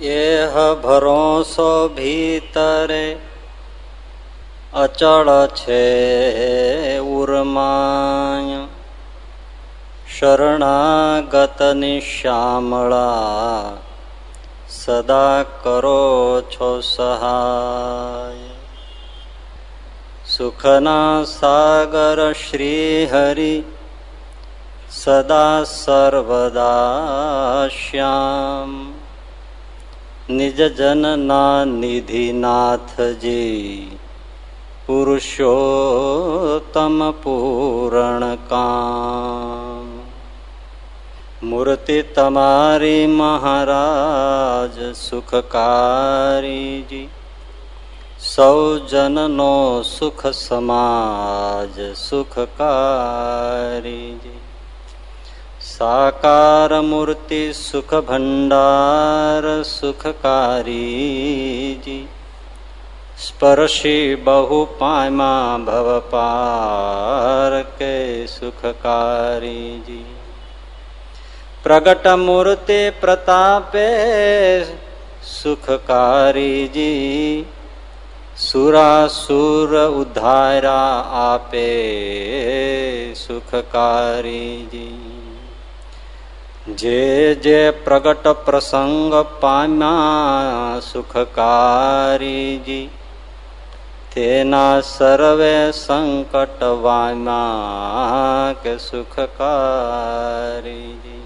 એહ ભરોસો ભીતરે અચળ છે ઉર્માય. શરણાગત નિશ્યામળા સદા કરો છો સહાય. સુખના સાગર શ્રી હરિ સદા સર્વદા શ્યામ. નિજ જનના નિધિનાથજી પુરુષોત્તમ પૂરણ કામ મૂર્તિ તમારી મહારાજ સુખકારીજી સૌજનનો સુખ સમાજ સુખકારીજી સાકાર મૂર્તિ સુખ ભંડાર સુખકારીજી સ્પર્શી બહુ પાયમાં ભવ પાર કે સુખકારીજી પ્રગટ મૂર્તિ પ્રતાપે સુખકારીજી સુરાસુર ઉદ્ધારા આપે સુખકારીજી જે જે પ્રગટ પ્રસંગ પામ્યા સુખકારીજી, તેના સર્વે સંકટ વામ્યા કે સુખકારીજી.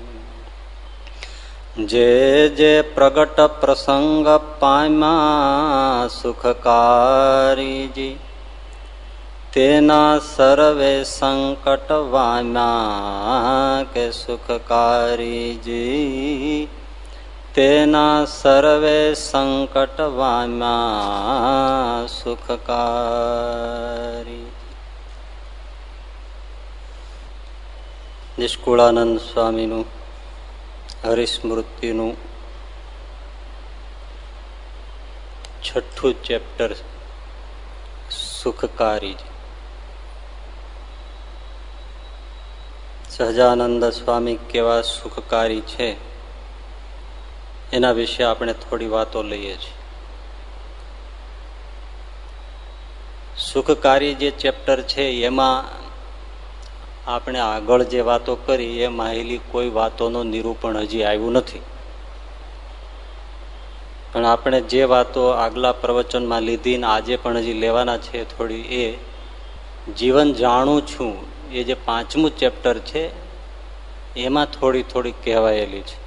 જે જે પ્રગટ પ્રસંગ પામ્યા સુખકારીજી તેના સર્વે સંકટ વાના કે સુખકારીજી તેના સર્વે સંકટ વાના સુખકારી નિષ્કુળાનંદ સ્વામીનું હરિસ્મૃતિનું છઠ્ઠું ચેપ્ટર સુખકારી સહજાનંદ સ્વામી કેવા સુખકારી છે? એના વિશે આપણે થોડી વાતો લઈએ છીએ. સુખકારી જે ચેપ્ટર છે, એમાં આપણે આગળ જે વાતો કરી, એ માહિલી કોઈ વાતોનું નિરૂપણ હજી આવ્યું નથી. પણ આપણે જે વાતો આગલા પ્રવચનમાં લીધી ને આજે પણ હજી લેવાના છે, થોડી એ જીવન જાણું છું એ જે પાંચમું ચેપ્ટર છે, એમાં થોડી થોડી કહેવાયેલી છે.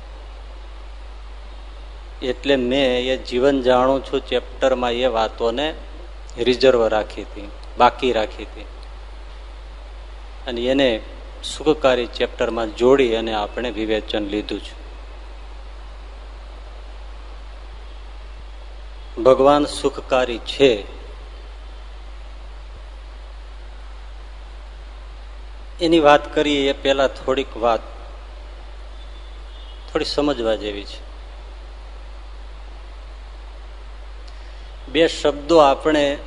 એટલે મેં એ જીવન જાણું છું, ચેપ્ટરમાં એ વાતોને રિઝર્વ રાખી હતી, બાકી રાખી હતી. અને એને સુખકારી ચેપ્ટરમાં જોડી અને આપણે વિવેચન લીધું છે. ભગવાન સુખકારી છે. એની વાત કરીએ એ પહેલાં થોડીક વાત, થોડી સમજવા જેવી છે. બે શબ્દો આપણે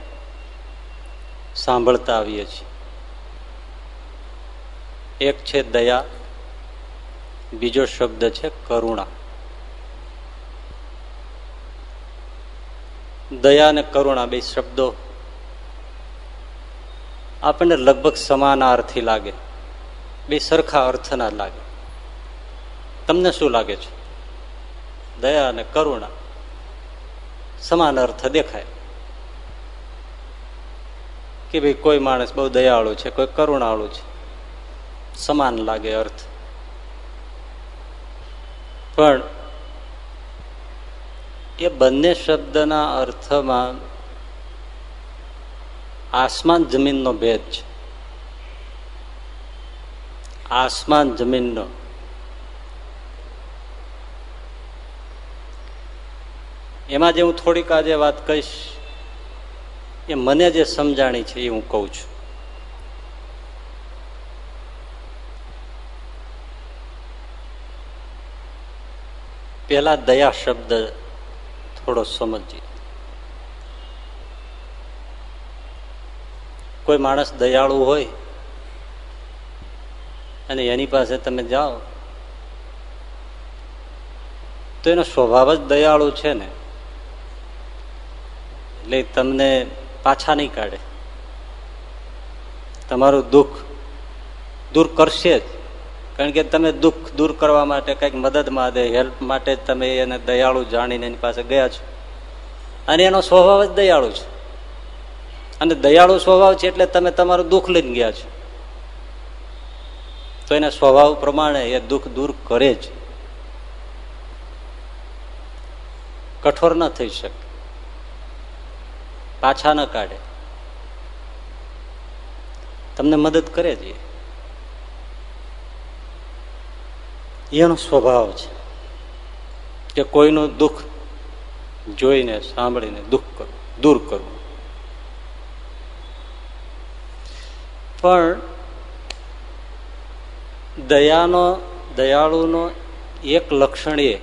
સાંભળતા આવીએ છીએ. એક છે દયા, બીજો શબ્દ છે કરુણા. દયા અને કરુણા બે શબ્દો આપણને લગભગ સમાનાર્થી લાગે. બે સરખા અર્થના લાગે. તમને શું લાગે છે? દયા અને કરુણા. સમાન અર્થ દેખાય. કે ભાઈ કોઈ માણસ બહુ દયાળુ છે, કોઈ કરુણાળુ છે. સમાન લાગે અર્થ. પણ એ બંને શબ્દના અર્થમાં આસમાન જમીનનો ભેદ છે. આસમાન જમીનનો. એમાં જે હું થોડીક આજે વાત કહીશ, એ મને જે સમજાણી છે એ હું કહું છું. પેલા દયા શબ્દ થોડો સમજીએ. કોઈ માણસ દયાળુ હોય અને એની પાસે તમે જાઓ, તો એનો સ્વભાવ જ દયાળુ છે ને. એટલે તમને પાછા નહીં કાઢે. તમારું દુઃખ દૂર કરશે જ. કારણ કે તમે દુઃખ દૂર કરવા માટે કંઈક મદદ દે, હેલ્પ માટે તમે એને દયાળુ જાણીને એની પાસે ગયા છો. અને એનો સ્વભાવ જ દયાળુ છે. અને દયાળુ સ્વભાવ છે એટલે તમે તમારું દુઃખ લઈને ગયા છો. તો એના સ્વભાવ પ્રમાણે એ દુઃખ દૂર કરે જ. કઠોર ન થઈ શકે. પાછા ન કાઢે. તમને મદદ કરે જ એનો સ્વભાવ છે કે કોઈનું દુઃખ જોઈને, સાંભળીને દુઃખ કરવું દૂર કરવું પણ દયાનો, દયાળુનો એક લક્ષણ એ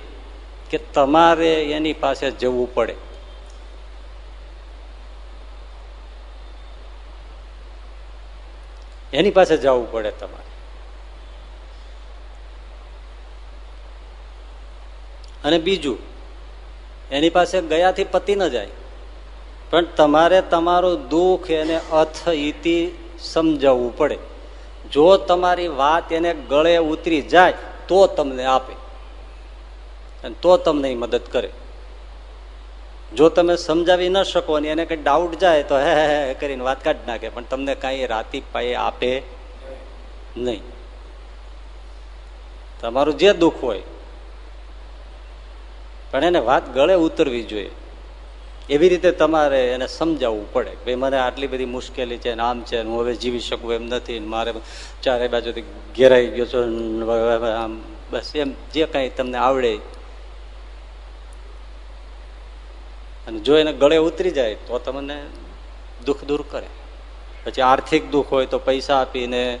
કે તમારે એની પાસે જવું પડે. એની પાસે જવું પડે તમારે. અને બીજું, એની પાસે ગયાથી પતિ ન જાય. પણ તમારે તમારું દુઃખ, એને અથ ઇતિ સમજાવવું પડે. જો તમારી વાત એને ગળે ઉતરી જાય, તો તમને આપે તો તમને મદદ કરે. જો તમે સમજાવી ન શકો ને એને કઈ ડાઉટ જાય તો હે હે કરીને વાત કાઢી નાખે, પણ તમને કઈ રાતી પાયે આપે નહીં. તમારું જે દુઃખ હોય, પણ એને વાત ગળે ઉતરવી જોઈએ. એવી રીતે તમારે એને સમજાવવું પડે ભાઈ, મને આટલી બધી મુશ્કેલી છે આમ છે હું હવે જીવી શકું એમ નથી મારે ચારે બાજુથી ઘેરાઈ ગયો છો આમ બસ એમ જે કાંઈ તમને આવડે. અને જો એને ગળે ઉતરી જાય તો તમને દુઃખ દૂર કરે. પછી આર્થિક દુઃખ હોય તો પૈસા આપીને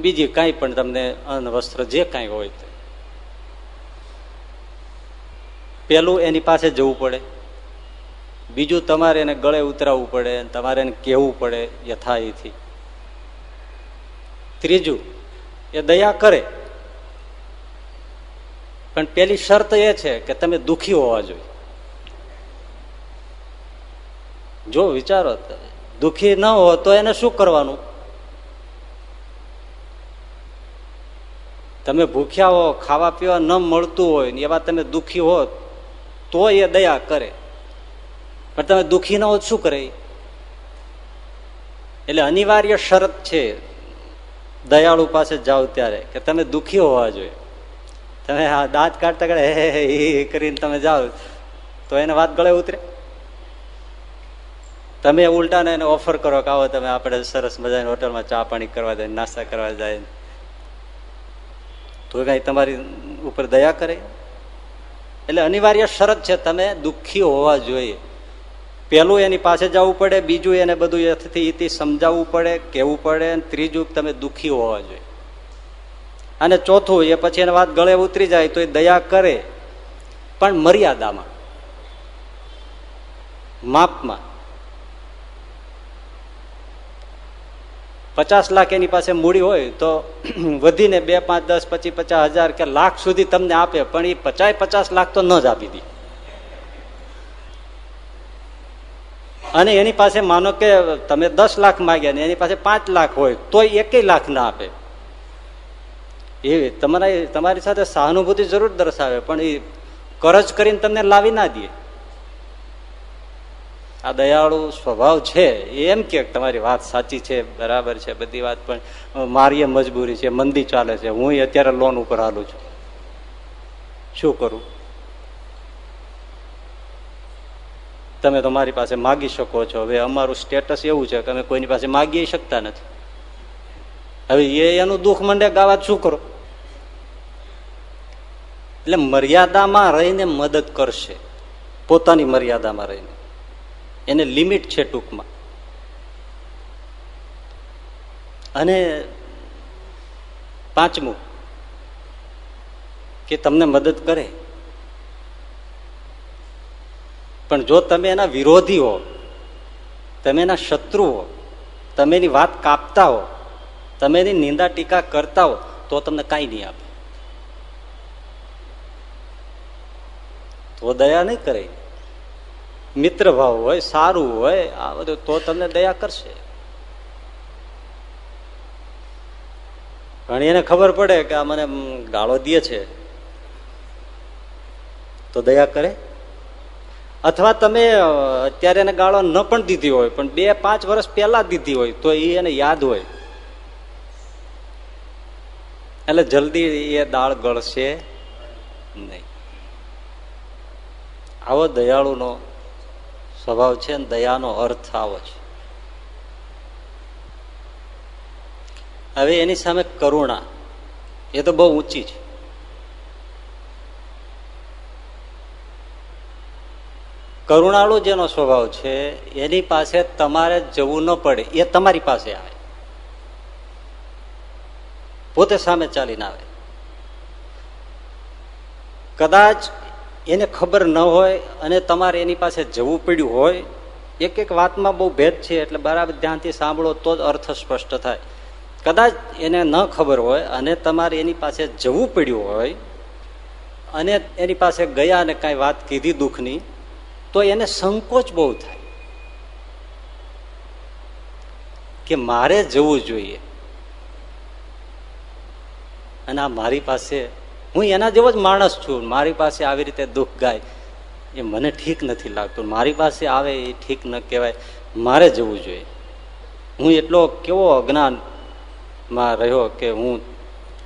બીજી કાંઈ પણ તમને અન્ન, વસ્ત્ર જે કાંઈ હોય તે. પેલું એની પાસે જવું પડે. બીજું તમારે એને ગળે ઉતરાવવું પડે તમારે એને કહેવું પડે યથાહીથી ત્રીજું, એ દયા કરે. પણ પેલી શરત એ છે કે તમે દુખી હોવા જોઈએ. જો વિચારો, દુખી ન હો તો એને શું કરવાનું? તમે ભૂખ્યા હો ખાવા પીવા ન મળતું હોય એવા તમે દુખી હો તો એ દયા કરે. પણ તમે દુઃખી ન હો શું કરે? એટલે અનિવાર્ય શરત છે, દયાળુ પાસે જાઓ ત્યારે, કે તમે દુઃખી હોવા જોઈએ. તમે આ દાંત કાઢતા કાઢે, હે કરીને તમે જાઓ, તો એને વાત ગળે ઉતરે. તમે ઉલટાને એને ઓફર કરો કે, આવો, તમે આપણે સરસ મજાની હોટલમાં ચા પાણી કરવા જાય, નાસ્તા કરવા જાય. તો કઈ તમારી ઉપર દયા કરે? એટલે અનિવાર્ય શરત છે, તમે દુઃખી હોવા જોઈએ. પેલું એની પાસે જવું પડે, બીજું એને બધું યથથી સમજાવવું પડે કેવું પડે ત્રીજું તમે દુઃખી હોવા જોઈએ. અને ચોથું, એ પછી એને વાત ગળે ઉતરી જાય તો એ દયા કરે, પણ મર્યાદામાં, માપમાં. પચાસ લાખ એની પાસે મૂડી હોય તો વધીને બે, પાંચ, દસ, પચીસ, પચાસ હજાર કે લાખ સુધી તમને આપે, પણ એ પચાસ પચાસ લાખ તો ન જ આપી દે. અને એની પાસે માનો કે તમે દસ લાખ માગ્યા ને એની પાસે પાંચ લાખ હોય તો એકેય લાખ ના આપે. એવી તમારા તમારી સાથે સહાનુભૂતિ જરૂર દર્શાવે, પણ એ કરજ કરીને તમને લાવી ના દે. આ દયાળુ સ્વભાવ છે એમ કે તમારી વાત સાચી છે, બરાબર છે, બધી વાત, પણ મારી મજબૂરી છે, મંદી ચાલે છે, હું અત્યારે લોન ઉપર હાલું છું. શું કરું? તમે તો મારી પાસે માગી શકો છો. હવે અમારું સ્ટેટસ એવું છે કે અમે કોઈની પાસે માગી શકતા નથી. હવે એ એનું દુઃખ મંડે ગાવા શું કરો? એટલે મર્યાદામાં રહીને મદદ કરશે. પોતાની મર્યાદામાં રહીને. એને લિમિટ છે ટૂંકમાં. અને પાંચમું, કે તમને મદદ કરે. પણ જો તમે એના વિરોધી હો, તમે એના શત્રુ હો, તમે એની વાત કાપતા હો, તમે એની નિંદા ટીકા કરતા હો, તો તમને કાંઈ નહીં આપે. તો દયા નહીં કરે. મિત્ર ભાવ હોય, સારું હોય, આ બધું તો તમને દયા કરશે. ઘણી એને ખબર પડે કે આ મને ગાળો દે છે. તો દયા કરે? અથવા તમે અત્યારે એને ગાળો ન પણ દીધી હોય, પણ બે પાંચ વર્ષ પહેલા દીધી હોય, તો એ એને યાદ હોય. એટલે જલ્દી એ દાળ ગળશે નહીં. આવો દયાળુનો સ્વભાવ છે અને દયાનો અર્થ આવો છે. હવે એની સામે કરુણા. એ તો બહુ ઊંચી છે. કરુણાળુ જેનો સ્વભાવ છે, એની પાસે તમારે જવું ન પડે, એ તમારી પાસે આવે. પોતે સામે ચાલીને આવે. કદાચ એને ખબર ન હોય અને તમારે એની પાસે જવું પડ્યું હોય, એક એક વાતમાં બહુ ભેદ છે, એટલે બરાબર ધ્યાનથી સાંભળો તો જ અર્થ સ્પષ્ટ થાય. કદાચ એને ન ખબર હોય અને તમારે એની પાસે જવું પડ્યું હોય, અને એની પાસે ગયા અને કાંઈ વાત કીધી દુઃખની તો એને સંકોચ બહુ થાય કે મારે જવું જોઈએ. અને આ મારી પાસે, હું એના જેવો જ માણસ છું. મારી પાસે આવી રીતે દુઃખ ગાય એ મને ઠીક નથી લાગતું. મારી પાસે આવે એ ઠીક ન કહેવાય. મારે જવું જોઈએ. હું એટલો કેવો અજ્ઞાનમાં રહ્યો કે હું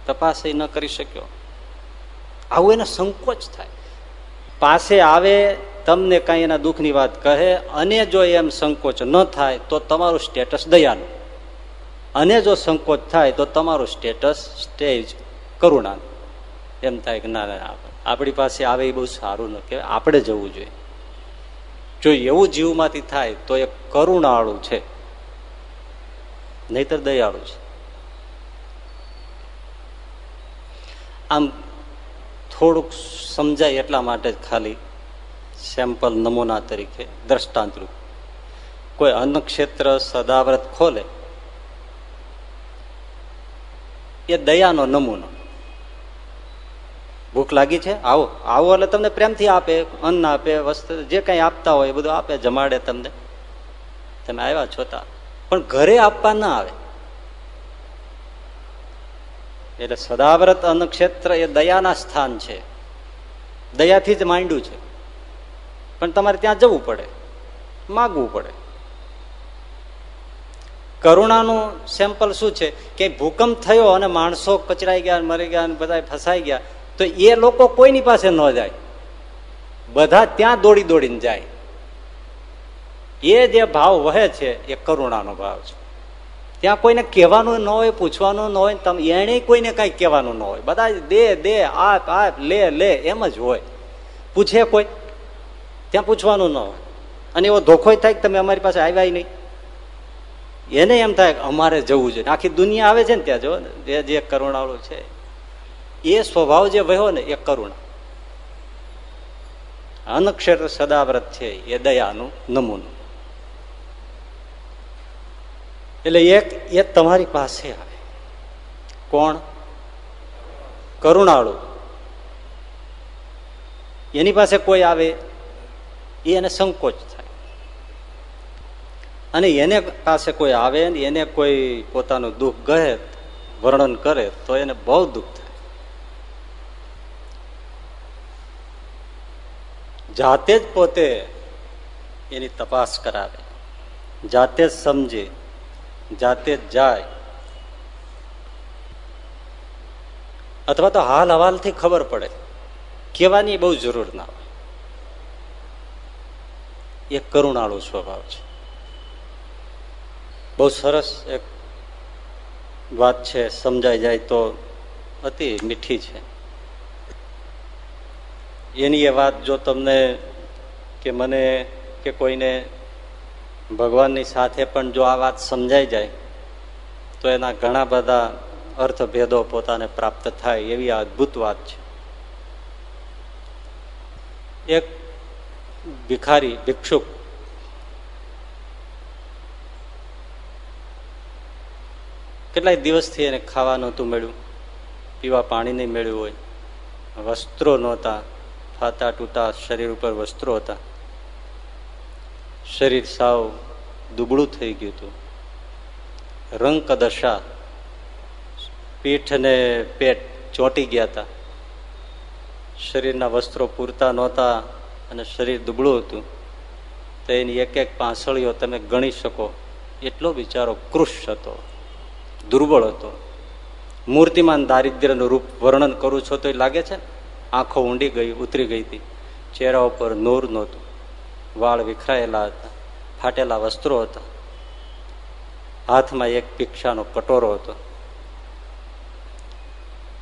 તપાસ ન કરી શક્યો. આવું એને સંકોચ થાય. પાસે આવે તમને કાંઈ એના દુઃખની વાત કહે, અને જો એમ સંકોચ ન થાય, તો તમારું સ્ટેટસ દયાનું. અને જો સંકોચ થાય, તો તમારું સ્ટેટસ સ્ટેજ કરુણાનું. એમ થાય કે ના ના આપણી પાસે આવે એ બહુ સારું ન કહેવાય. આપણે જવું જોઈએ. જો એવું જીવમાંથી થાય, તો એ કરુણાળું છે. નહીતર દયાળુ છે. આમ થોડુંક સમજાય એટલા માટે ખાલી સેમ્પલ નમૂના તરીકે દ્રષ્ટાંત રૂપ કોઈ અન્નક્ષેત્ર સદાવ્રત ખોલે, એ દયાનો નમૂનો. ભૂખ લાગી છે? આવો. આવો એટલે તમને પ્રેમથી આપે, અન્ન આપે વસ્તુ જે કઈ આપતા હોય એ બધું આપે, જમાડે તમને. તમે આવ્યા છોતા પણ ઘરે આપવા ના આવે. એટલે સદાવ્રત અન્નક્ષેત્ર એ દયાના સ્થાન છે. દયાથી જ માંડ્યું છે. પણ તમારે ત્યાં જવું પડે, માગવું પડે. કરુણાનું સેમ્પલ શું છે? કે ભૂકંપ થયો અને માણસો કચરાઈ ગયા, મરી ગયા બધા ફસાઈ ગયા, તો એ લોકો કોઈની પાસે ન જાય. બધા ત્યાં દોડી દોડીને જાય. એ જે ભાવ વહે છે, એ કરુણાનો ભાવ છે. ત્યાં કોઈને કહેવાનું ન હોય, પૂછવાનું ન હોય, તમે એને કોઈને કઈ કહેવાનું ન હોય. બધા દે દે, આપ આપ, લે લે, એમ જ હોય. પૂછે કોઈ ત્યાં પૂછવાનું ન હોય. અને એવો ધોખો થાય કે તમે અમારી પાસે આવ્યા નહીં. એને એમ થાય કે અમારે જવું જોઈએ આખી દુનિયા આવે છે ને ત્યાં, જો, જે જે કરુણાળો છે. એ સ્વભાવ જે વહ્યો ને, એ કરુણા. અનક્ષર સદાવ્રત છે એ દયાનું નમૂનું. એટલે એક એ તમારી પાસે આવે. કોણ? કરુણાળુ. એની પાસે કોઈ આવે? એ એને સંકોચ થાય. અને એને પાસે કોઈ આવે ને એને કોઈ પોતાનું દુઃખ કહે, વર્ણન કરે, તો એને બહુ દુઃખ થાય. જાતે જ પોતે એની તપાસ કરાવે. જાતે જ સમજે, જાતે જ જાય. અથવા તો હાલ હવાલથી ખબર પડે. કહેવાની બહુ જરૂર ના એ કરુણાળુ સ્વભાવ છે. બહુ સરસ એક વાત છે, સમજાઈ જાય તો અતિ મીઠી છે. એની એ વાત જો તમને કે મને કે કોઈને ભગવાનની સાથે પણ જો આ વાત સમજાઈ જાય, તો એના ઘણા બધા અર્થભેદો પોતાને પ્રાપ્ત થાય એવી અદભુત વાત છે. એક ભિખારી, ભિક્ષુક. કેટલાય દિવસથી એને ખાવા નહોતું મળ્યું. પીવા પાણી નહીં મળ્યું હોય. વસ્ત્રો નહોતા. ફાતા તૂટા શરીર ઉપર વસ્ત્રો હતા. શરીર સાવ દુબળું થઈ ગયું હતું. રંગ કદશા. પીઠ અને પેટ ચોંટી ગયા હતા. શરીરના વસ્ત્રો પૂરતા નહોતા. અને શરીર દુબળું હતું. તો એની એક એક પાંસળીઓ તમે ગણી શકો. એટલો બિચારો કૃશ હતો. દુર્બળ હતો. મૂર્તિમાન દારિદ્ર્યનું રૂપ વર્ણન કરું છો તો એ લાગે છે આંખો ઊંડી ગઈ, ઉતરી ગઈ હતી. ચહેરા ઉપર નૂર નહોતું. વાળ વિખરાયેલા હતા. ફાટેલા વસ્ત્રો હતા. હાથમાં એક ભિક્ષાનો કટોરો હતો.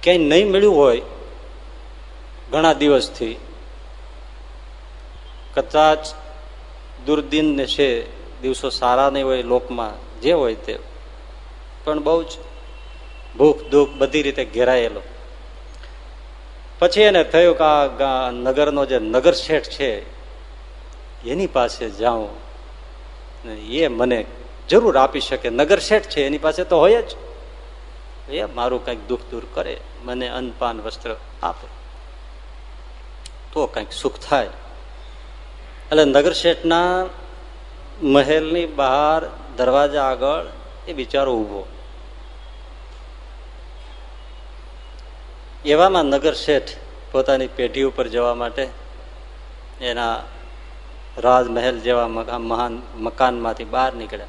ક્યાંય નહીં મળ્યું હોય, ઘણા દિવસથી કદાચ દુર્દિન છે, દિવસો સારા નહીં હોય લોકમાં, જે હોય તે. પણ બહુ જ ભૂખ દુઃખ બધી રીતે ઘેરાયેલો. પછી એને થયું કે આ નગરનો જે નગર શેઠ છે, એની પાસે જાઉં. એ મને જરૂર આપી શકે. નગર શેઠ છે, એની પાસે તો હોય જ. એ મારું કંઈક દુઃખ દૂર કરે, મને અન્નપાન વસ્ત્ર આપે. તો કંઈક સુખ થાય. એટલે નગર શેઠના મહેલની બહાર, દરવાજા આગળ એ બિચારો ઊભો એવામાં નગર શેઠ પોતાની પેઢી ઉપર જવા માટે એના રાજમહેલ જેવા મહાન મકાનમાંથી બહાર નીકળ્યા.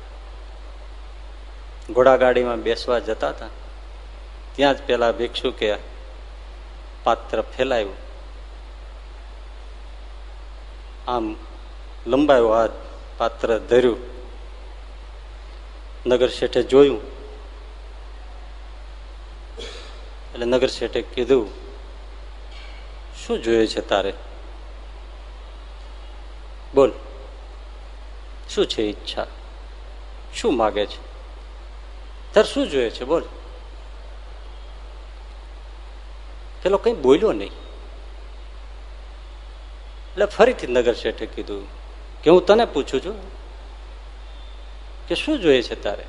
ઘોડાગાડીમાં બેસવા જતા હતા. ત્યાં જ પેલા ભિક્ષુકે પાત્ર ફેલાયું. આમ લંબાયો હાથ, પાત્ર ધર્યું. નગર શેઠે જોયું. એટલે નગર શેઠે કીધું, શું જોઈએ છે તારે? બોલ, શું છે ઈચ્છા? શું માગે છે? તાર શું જોઈએ છે? બોલ. પેલો કઈ બોલ્યો નહીં. એટલે ફરીથી નગર શેઠે કીધું કે હું તને પૂછું છું કે શું જોઈએ છે તારે?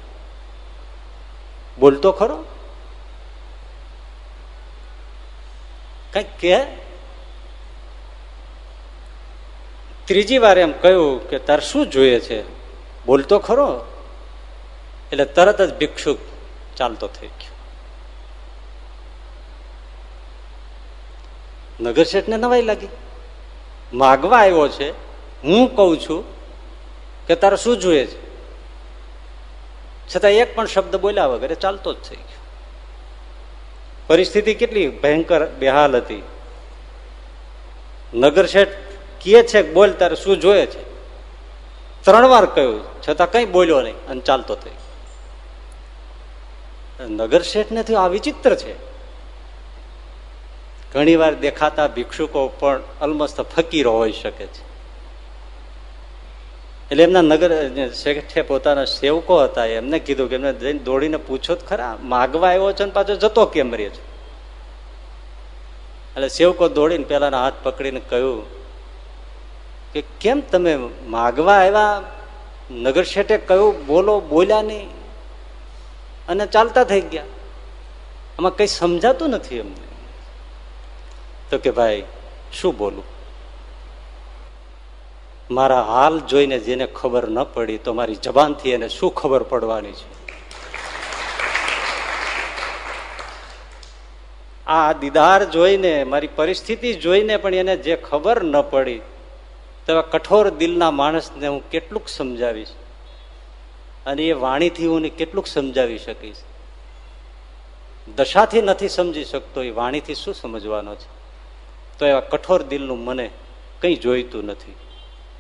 બોલતો ખરો? કંઈક કે ત્રીજી વાર એમ કહ્યું કે તારે શું જોઈએ છે? બોલતો ખરો? એટલે તરત જ ભિક્ષુક ચાલતો થઈ ગયો. નગર શેઠને નવાઈ લાગી. માગવા આવ્યો છે હું કઉ છું કે તારે શું જોઈએ છે? છતાં એક પણ શબ્દ બોલ્યા વગર ચાલતો જ થઈ ગયો. પરિસ્થિતિ કેટલી ભયંકર બેહાલ હતી. નગર શેઠ કહે છે બોલ તારે શું જોઈએ છે? ત્રણ વાર કહ્યું, છતાં કઈ બોલ્યો નહીં અને ચાલતો થઈ નગર શેઠ ને થયું આ વિચિત્ર છે. ઘણીવાર દેખાતા ભિક્ષુકો પણ અલમસ્ત ફકીરો હોઈ શકે છે. એટલે એમના નગર શેઠે પોતાના સેવકો હતા, એમને કીધું કે એમને જઈને દોડીને પૂછો જ ખરા, માગવા આવ્યો છે ને પાછો જતો કેમ રહ્યો છે? એટલે સેવકો દોડીને પેલાના હાથ પકડીને કહ્યું કે કેમ તમે માગવા આવ્યા? નગર શેઠે કહ્યું, બોલો, બોલ્યા નહીં. અને ચાલતા થઈ ગયા. આમાં કઈ સમજાતું નથી એમને. તો કે ભાઈ, શું બોલું? મારા હાલ જોઈને જેને ખબર ન પડી તો મારી જબાનથી એને શું ખબર પડવાની છે? આ દીદાર જોઈને, મારી પરિસ્થિતિ જોઈને પણ એને જે ખબર ન પડી તો કઠોર દિલના માણસને હું કેટલુંક સમજાવીશ અને એ વાણીથી હું કેટલુંક સમજાવી શકીશ. દશાથી નથી સમજી શકતો, એ વાણીથી શું સમજવાનો છે? તો એવા કઠોર દિલનું મને કંઈ જોઈતું નથી.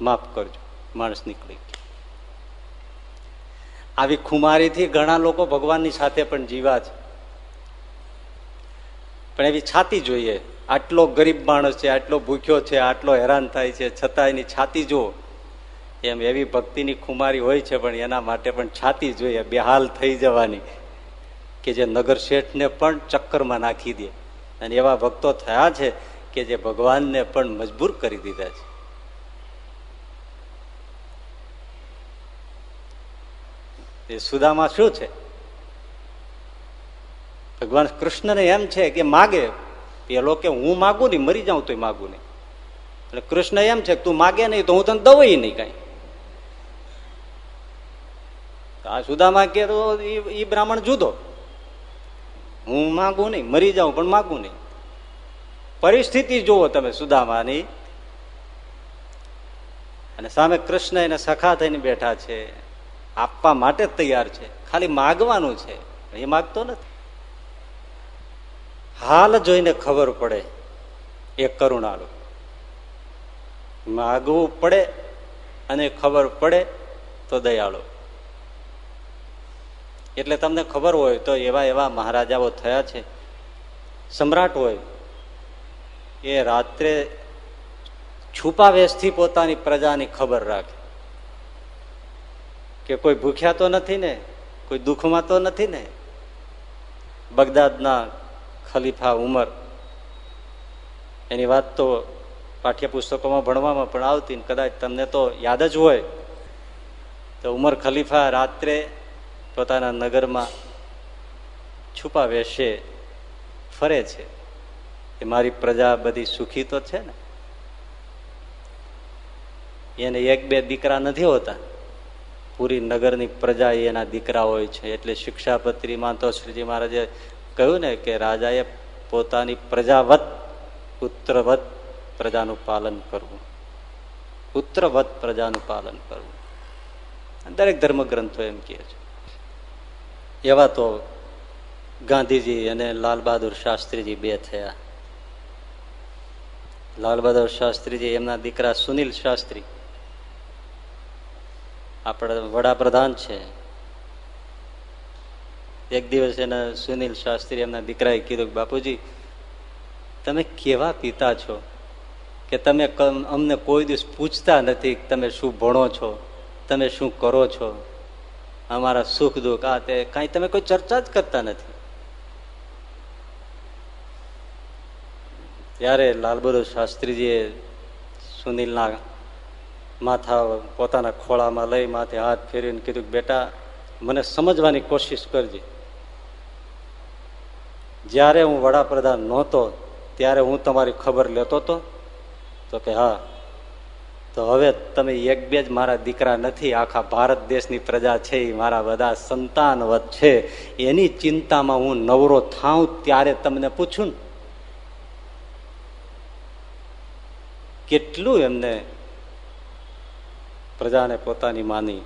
માફ કરજો, માણસ નીકળી આવી ખુમારીથી ઘણા લોકો ભગવાનની સાથે પણ જીવા છે. પણ એવી છાતી જોઈએ, આટલો ગરીબ માણસ છે, આટલો ભૂખ્યો છે, આટલો હેરાન થાય છે છતાં એની છાતી જુઓ. એમ એવી ભક્તિની ખુમારી હોય છે, પણ એના માટે પણ છાતી જોઈએ, બેહાલ થઈ જવાની. કે જે નગર શેઠને પણ ચક્કરમાં નાખી દે. અને એવા ભક્તો થયા છે કે જે ભગવાનને પણ મજબૂર કરી દીધા છે. એ સુદામાં શું છે? ભગવાન કૃષ્ણને એમ છે કે માગે, પેલો કે હું માગું નહીં મરી જાઉં તો માગું નહીં. એટલે કૃષ્ણ એમ છે તું માગે નહીં તો હું તને દવાઈ નહીં કઈ. આ સુદામા કે તો એ બ્રાહ્મણ જુદો. હું માગું નહીં, મરી જાઉં પણ માગું નહીં. પરિસ્થિતિ જુઓ તમે સુદામાની. અને સામે કૃષ્ણ એને સખા થઈને બેઠા છે. આપવા માટે જ તૈયાર છે. ખાલી માગવાનું છે. એ માગતો નથી. હાલ જોઈને ખબર પડે એ કરુણાળુ. માગવું પડે અને ખબર પડે તો દયાળુ. એટલે તમને ખબર હોય તો એવા એવા મહારાજાઓ થયા છે. સમ્રાટ હોય, એ રાત્રે છુપાવેશથી પોતાની પ્રજાની ખબર રાખે. કે કોઈ ભૂખ્યા તો નથી ને, કોઈ દુઃખમાં તો નથી ને? બગદાદના ખલીફા ઉમર. એની વાત તો પાઠ્યપુસ્તકોમાં ભણવામાં પણ આવતી ને કદાચ તમને તો યાદ જ હોય. તો ઉમર ખલીફા રાત્રે પોતાના નગરમાં છુપા વેશે ફરે છે. કે મારી પ્રજા બધી સુખી તો છે ને? એને એક બે દીકરા નથી હોતા. પૂરી નગરની પ્રજા એના દીકરા હોય છે. એટલે શિક્ષાપત્રીમાં તો શ્રીજી મહારાજે કહ્યું ને કે રાજાએ પોતાની પ્રજાવત, પુત્રવત પ્રજાનું પાલન કરવું. પુત્રવત પ્રજાનું પાલન કરવું. દરેક ધર્મ ગ્રંથો એમ કહે છે. એવા તો ગાંધીજી અને લાલ બહાદુર શાસ્ત્રીજી બે થયા. લાલ બહાદુર શાસ્ત્રીજી એમના દીકરા સુનિલ શાસ્ત્રી આપણા વડાપ્રધાન છે. એક દિવસ એના સુનિલ શાસ્ત્રી એમના દીકરાએ કીધું બાપુજી, તમે કેવા પિતા છો કે તમે અમને કોઈ દિવસ પૂછતા નથી તમે શું ભણો છો, તમે શું કરો છો? અમારા સુખ દુઃખ, આ તે કઈ તમે કોઈ ચર્ચા જ કરતા નથી. ત્યારે લાલબહાદુર શાસ્ત્રીજીએ સુનિલના માથા પોતાના ખોળામાં લઈ માથે હાથ ફેરીને કીધું બેટા, મને સમજવાની કોશિશ કરજે. જ્યારે હું વડાપ્રધાન નહોતો, ત્યારે હું તમારી ખબર લેતો હતો તો કે હા. તો હવે તમે એક બે જ મારા દીકરા નથી, આખા ભારત દેશની પ્રજા છે એ મારા બધા સંતાનવત છે. એની ચિંતામાં હું નવરો થાઉં ત્યારે તમને પૂછું કેટલું એમને પ્રજાને પોતાની માની.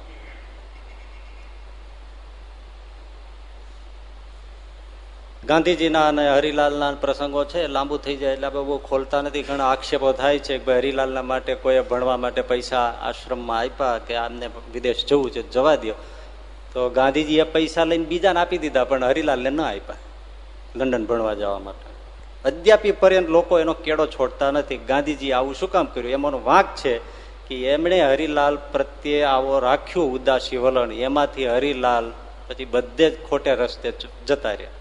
ગાંધીજીના અને હરિલાલના પ્રસંગો છે, લાંબુ થઈ જાય એટલે બહુ ખોલતા નથી. ઘણા આક્ષેપો થાય છે કે ભાઈ હરિલાલના માટે કોઈ ભણવા માટે પૈસા આશ્રમમાં આપ્યા કે આમને વિદેશ જવું છે, જવા દો તો ગાંધીજીએ પૈસા લઈને બીજાને આપી દીધા, પણ હરિલાલને ન આપ્યા લંડન ભણવા જવા માટે. અદ્યાપી પર્યંત લોકો એનો કેડો છોડતા નથી. ગાંધીજી આવું શું કામ કર્યું? એમાંનો વાંક છે કે એમણે હરિલાલ પ્રત્યે આવો રાખ્યું ઉદાસી વલણ. એમાંથી હરિલાલ પછી બધે જ ખોટે રસ્તે જતા રહ્યા.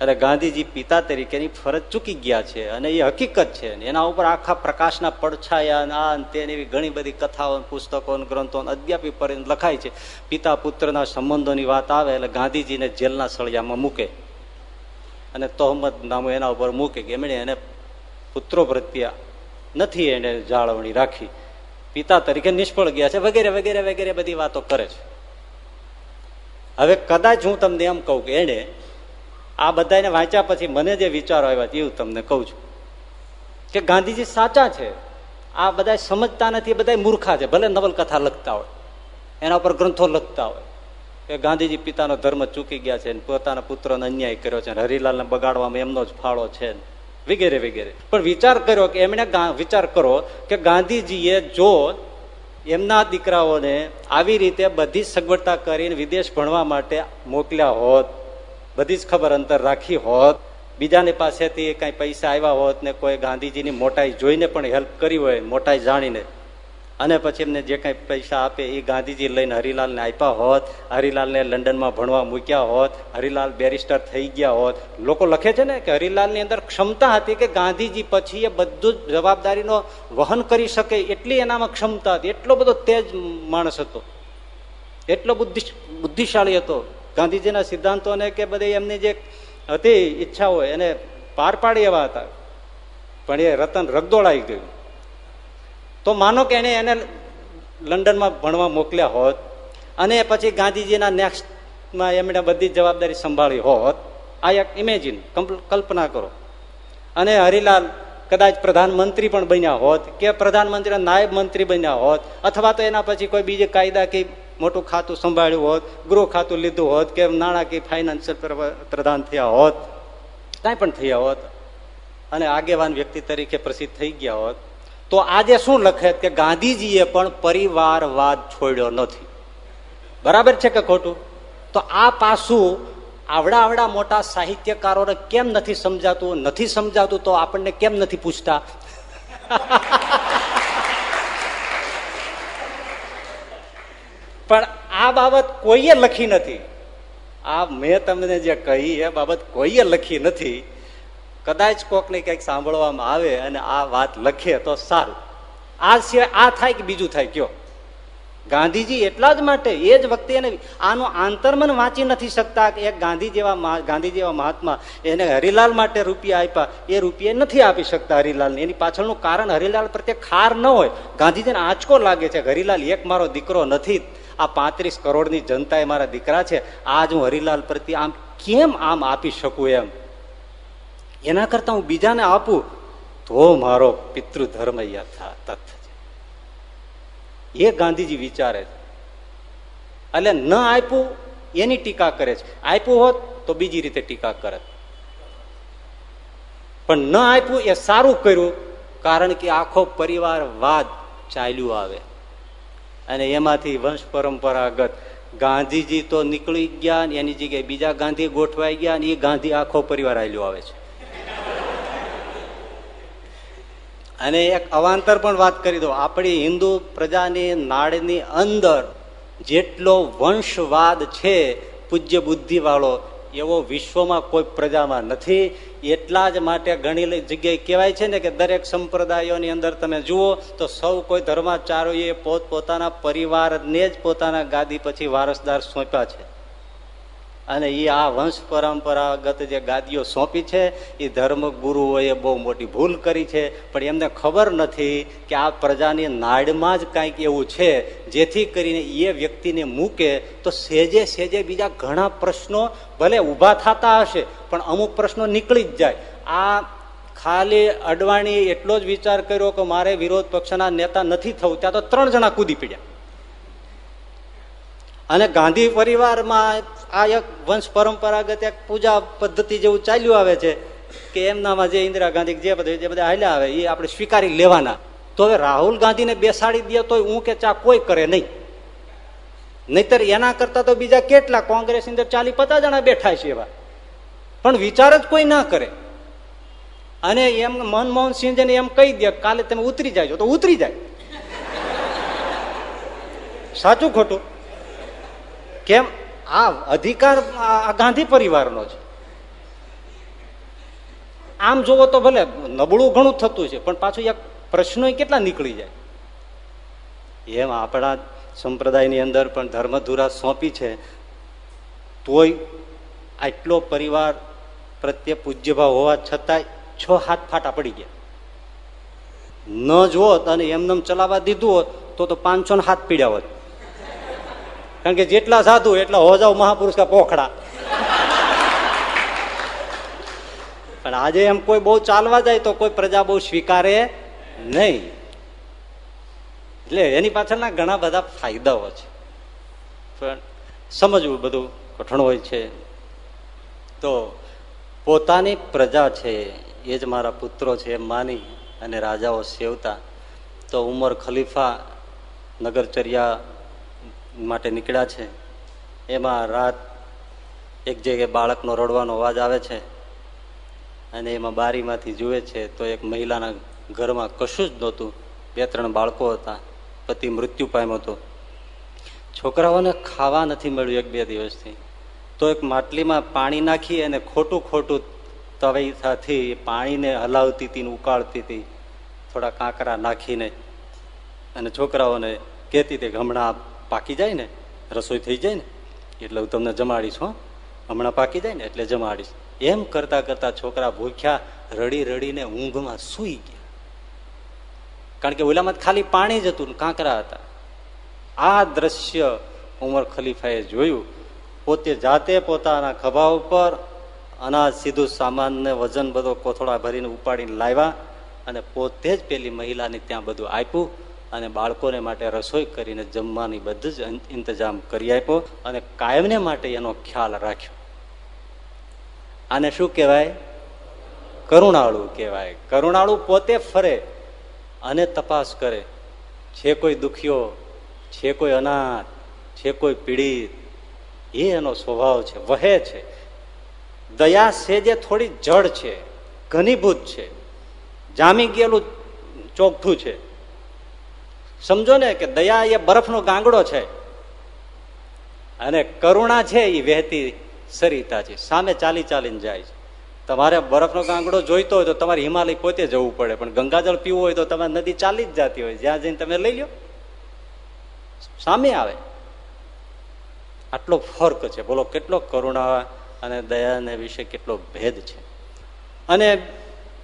એટલે ગાંધીજી પિતા તરીકેની ફરજ ચૂકી ગયા છે અને એ હકીકત છે. એના ઉપર આખા પ્રકાશના પડછાયા તેની ઘણી બધી કથાઓ પુસ્તકો ગ્રંથો અદ્યાપી પર્યંત લખાય છે. પિતા પુત્રના સંબંધોની વાત આવે એટલે ગાંધીજીને જેલના સળિયામાં મૂકે. અને તોહમદ નામું એના ઉપર મૂકે કે એમણે એને પુત્રો પ્રત્યે નથી એને જાળવણી રાખી. પિતા તરીકે નિષ્ફળ ગયા છે, વગેરે વગેરે વગેરે બધી વાતો કરે છે. હવે કદાચ હું તમને એમ કહું કે એને આ બધાને વાંચ્યા પછી મને જે વિચારો આવ્યા એવું તમને કહું છું. કે ગાંધીજી સાચા છે. આ બધા સમજતા નથી બધા મૂર્ખા છે. ભલે નવલકથા લખતા હોય, એના ઉપર ગ્રંથો લખતા હોય. કે ગાંધીજી પિતાનો ધર્મ ચૂકી ગયા છે પોતાના પુત્રનો અન્યાય કર્યો છે હરિલાલને બગાડવામાં એમનો જ ફાળો છે વગેરે વગેરે. પણ વિચાર કર્યો કે એમણે વિચાર કરો કે ગાંધીજીએ જો એમના દીકરાઓને આવી રીતે બધી સગવડતા કરીને વિદેશ ભણવા માટે મોકલ્યા હોત, બધી જ ખબર અંતર રાખી હોત, બીજાની પાસેથી કઈ પૈસા આવ્યા હોત ને કોઈ ગાંધીજીની મોટાઈ જોઈને પણ હેલ્પ કરી હોય, મોટાઈ જાણીને અને પછી એમને જે કઈ પૈસા આપે એ ગાંધીજી લઈને હરિલાલને આપ્યા હોત, હરિલાલને લંડનમાં ભણવા મૂક્યા હોત, હરિલાલ બેરિસ્ટર થઈ ગયા હોત. લોકો લખે છે ને કે હરિલાલની અંદર ક્ષમતા હતી કે ગાંધીજી પછી એ બધું જ જવાબદારીનો વહન કરી શકે એટલી એનામાં ક્ષમતા હતી. એટલો બધો તેજ માણસ હતો. એટલો બુદ્ધિ બુદ્ધિશાળી હતો. ગાંધીજીના સિદ્ધાંતોને કે બધી એમની જે હતી ઈચ્છા હોય એને પાર પાડી એવા હતા. પણ એ રતન રગદોળાઈ ગયું. તો માનો કે એને એને લંડનમાં ભણવા મોકલ્યા હોત અને પછી ગાંધીજીના નેક્સ્ટમાં એમણે બધી જવાબદારી સંભાળી હોત, આ એક ઇમેજિન કલ્પના કરો. અને હરિલાલ કદાચ પ્રધાનમંત્રી પણ બન્યા હોત કે પ્રધાનમંત્રી નાયબ મંત્રી બન્યા હોત અથવા તો એના પછી કોઈ બીજે કાયદા કે મોટું ખાતું સંભાળ્યું હોત, ગૃહ ખાતું લીધું હોત કે નાણાકીય ફાઇનાન્શિયલ પ્રધાન થયા હોત, કાંઈ પણ થયા હોત. અને આગેવાન વ્યક્તિ તરીકે પ્રસિદ્ધ થઈ ગયા હોત. તો આજે શું લખે કે ગાંધીજીએ પણ પરિવારવાદ છોડ્યો નથી. બરાબર છે કે ખોટું? તો આ પાસું આવડા આવડા મોટા સાહિત્યકારોને કેમ નથી સમજાતું? નથી સમજાતું તો આપણને કેમ નથી પૂછતા? પણ આ બાબત કોઈએ લખી નથી. આ મેં તમને જે કહી એ બાબત કોઈએ લખી નથી. કદાચ કોકને કંઈક સાંભળવામાં આવે અને આ વાત લખે તો સારું. આ સિવાય આ થાય કે બીજું થાય, કયો? ગાંધીજી એટલા જ માટે, એ જ વખતે એને આનું આંતરમન વાંચી નથી શકતા કે એક ગાંધી જેવા ગાંધી જેવા મહાત્મા એને હરિલાલ માટે રૂપિયા આપ્યા. એ રૂપિયા નથી આપી શકતા હરિલાલ એની પાછળનું કારણ હરિલાલ પ્રત્યે ખાર ન હોય. ગાંધીજીને આંચકો લાગે છે હરિલાલ એક મારો દીકરો નથી. આ પાંત્રીસ કરોડની જનતા એ મારા દીકરા છે. આજ હું હરિલાલ પ્રત્યે આમ કેમ આમ આપી શકું એમ? એના કરતા હું બીજાને આપું, તો મારો પિતૃધર્મ ધર્મ તથ્ય છે. એ ગાંધીજી વિચારે છે. એટલે ન આપ્યું, એની ટીકા કરે છે. આપ્યું હોત, તો બીજી રીતે ટીકા કરે. પણ ન આપ્યું, એ સારું કર્યું, કારણ કે આખો પરિવાર વાદ ચાલ્યું આવે. અને એમાંથી વંશ પરંપરાગત ગાંધીજી તો નીકળી ગયા એની જગ્યાએ બીજા ગાંધી ગોઠવાઈ ગયા અને એ ગાંધી આખો પરિવાર આવેલો આવે છે. અને એક અવાંતર પણ વાત કરી દો આપણી હિન્દુ પ્રજાની નાડની અંદર જેટલો વંશવાદ છે પૂજ્ય બુદ્ધિ વાળો એવો વિશ્વમાં કોઈ પ્રજામાં નથી. એટલા જ માટે ઘણી જગ્યાએ કહેવાય છે ને કે દરેક સંપ્રદાયોની અંદર તમે જુઓ તો સૌ કોઈ ધર્માચાર્યોએ પોત પોતાના પરિવારને જ પોતાના ગાદી પછી વારસદાર સોંપ્યા છે. અને એ આ વંશ પરંપરાગત જે ગાદીઓ સોંપી છે એ ધર્મગુરુઓએ બહુ મોટી ભૂલ કરી છે. પણ એમને ખબર નથી કે આ પ્રજાની નાડમાં જ કાંઈક એવું છે, જેથી કરીને એ વ્યક્તિને મૂકે તો સેજે સેજે બીજા ઘણા પ્રશ્નો ભલે ઊભા થતા હશે, પણ અમુક પ્રશ્નો નીકળી જ જાય. આ ખાલી અડવાણી એટલો જ વિચાર કર્યો કે મારે વિરોધ પક્ષના નેતા નથી થવું, ત્યાં તો ત્રણ જણા કૂદી પડ્યા. અને ગાંધી પરિવારમાં આ એક વંશ પરંપરાગત એક પૂજા પદ્ધતિ જેવું ચાલ્યું આવે છે કે એમનામાં જે ઇન્દિરા ગાંધી જે બધા જે બધા હાલ્યા આવે એ આપણે સ્વીકારી લેવાના. તો હવે રાહુલ ગાંધીને બેસાડી દે તો હું કે ચા કોઈ કરે નહીં. નહીતર એના કરતા તો બીજા કેટલા કોંગ્રેસ અંદર ચાલી પચાસ જણા બેઠા છે એવા. પણ વિચાર જ કોઈ ના કરે. અને એમ મનમોહન સિંહજીને એમ કહી દે, કાલે તમે ઉતરી જાય તો ઉતરી જાય. સાચું ખોટું? કેમ? આ અધિકાર ગાંધી પરિવારનો છે. આમ જોવો તો ભલે નબળું ઘણું થતું છે, પણ પાછું એક પ્રશ્નો કેટલા નીકળી જાય? એમ આપણા સંપ્રદાયની અંદર પણ ધર્મધુરા સોંપી છે, તોય આટલો પરિવાર પ્રત્યે પૂજ્યભાવ હોવા છતાંય છ હાથ ફાટા પડી ગયા. ન જોત અને એમને ચલાવવા દીધું હોત તો તો પાંચસો હાથ પીડ્યા હોત. કારણ કે જેટલા સાધુ એટલા હોજાઓ મહાપુરુષ કા પોખડા. પણ આજે એમ કોઈ બહુ ચાલવા જાય તો કોઈ પ્રજા બહુ સ્વીકારે નહીં. એટલે એની પાછળના ઘણા બધા ફાયદાઓ છે. પણ સમજવું બધું કઠણ હોય છે. તો પોતાની પ્રજા છે, એ જ મારા પુત્રો છે, એમ માની અને રાજાઓ સેવતા. તો ઉમર ખલીફા નગરચર્યા માટે નીકળ્યા છે. એમાં રાત એક જગ્યાએ બાળકનો રડવાનો અવાજ આવે છે અને એમાં બારીમાંથી જુએ છે તો એક મહિલાના ઘરમાં કશું જ નહોતું. બે ત્રણ બાળકો હતા. પતિ મૃત્યુ પામ્યો હતો. છોકરાઓને ખાવા નથી મળ્યું એક બે દિવસથી. તો એક માટલીમાં પાણી નાખી અને ખોટું ખોટું તવૈથાથી પાણીને હલાવતી હતી ઉકાળતી હતી. થોડા કાંકરા નાખીને અને છોકરાઓને કહેતી હતી હમણાં પાકી જાય ને રસોઈ થઈ જાય ને એટલે હું તમને જમાડીશ, હો. હમણાં પાકી જાય ને એટલે જમાડીશ. એમ કરતા કરતા છોકરા ભૂખ્યા, રડી રડીને ઊંઘમાં સુઈ ગયા. કારણ કે ઓલામાં ખાલી પાણી જ હતું કાંકરા હતા. આ દ્રશ્ય ઉમર ખલીફાએ જોયું. પોતે જાતે પોતાના ખભા ઉપર અનાજ, સીધું સામાનને વજન બધો કોથળા ભરીને ઉપાડીને લાવ્યા અને પોતે જ પેલી મહિલાને ત્યાં બધું આપ્યું. અને બાળકોને માટે રસોઈ કરીને જમવાની બધું જ ઇંતજામ કરી આપ્યો અને કાયમને માટે એનો ખ્યાલ રાખ્યો. આને શું કહેવાય? કરુણાળુ કહેવાય. કરુણાળુ પોતે ફરે અને તપાસ કરે. છે કોઈ દુખ્યો છે કોઈ અનાથ છે કોઈ પીડિત, એ એનો સ્વભાવ છે, વહે છે. દયા છે જે થોડી જડ છે, ઘનીભૂત છે. જામી ગયેલું ચોખ્ઠું છે. સમજો ને કે દયા એ બરફનો ગાંગડો છે. અને કરુણા છે એ વહેતી સરિતા છે. સામે ચાલી ચાલીને જાય છે. તમારે બરફનો ગાંગડો જોઈતો હોય તો તમારે હિમાલય પોતે જવું પડે, પણ ગંગાજળ પીવું હોય તો તમારે નદી ચાલી જ જતી હોય. જ્યાં જઈને તમે લઈ લો સામે આવે. આટલો ફર્ક છે. બોલો, કેટલો કરુણા અને દયાને વિશે કેટલો ભેદ છે. અને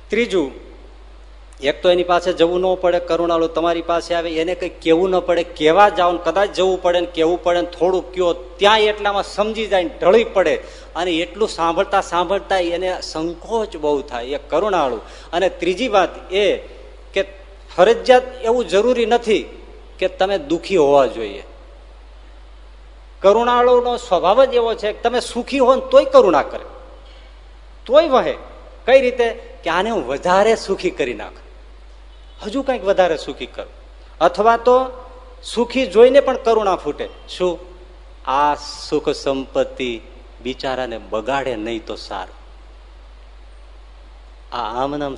ત્રીજું એક તો એની પાસે જવું ન પડે, કરુણાળુ તમારી પાસે આવે, એને કંઈ કેવું ન પડે કેવા જાવ કદાચ જવું પડે ને કેવું પડે ને થોડું કયો, ત્યાં એટલામાં સમજી જાય ઢળી પડે. અને એટલું સાંભળતા સાંભળતા એને સંકોચ બહુ થાય, એ કરુણાળુ. અને ત્રીજી વાત એ કે ફરજિયાત એવું જરૂરી નથી કે તમે દુઃખી હોવા જોઈએ. કરુણાળુનો સ્વભાવ જ એવો છે કે તમે સુખી હો તોય કરુણા કરે. તોય વહે. કઈ રીતે? કે આને હું વધારે સુખી કરી નાખ. હજુ કંઈક વધારે સુખી કર. અથવા તો સુખી જોઈને પણ કરુણા ફૂટે. શું? આ સુખ સંપત્તિ બિચારાને બગાડે નહીં તો સારું. આ આમનામ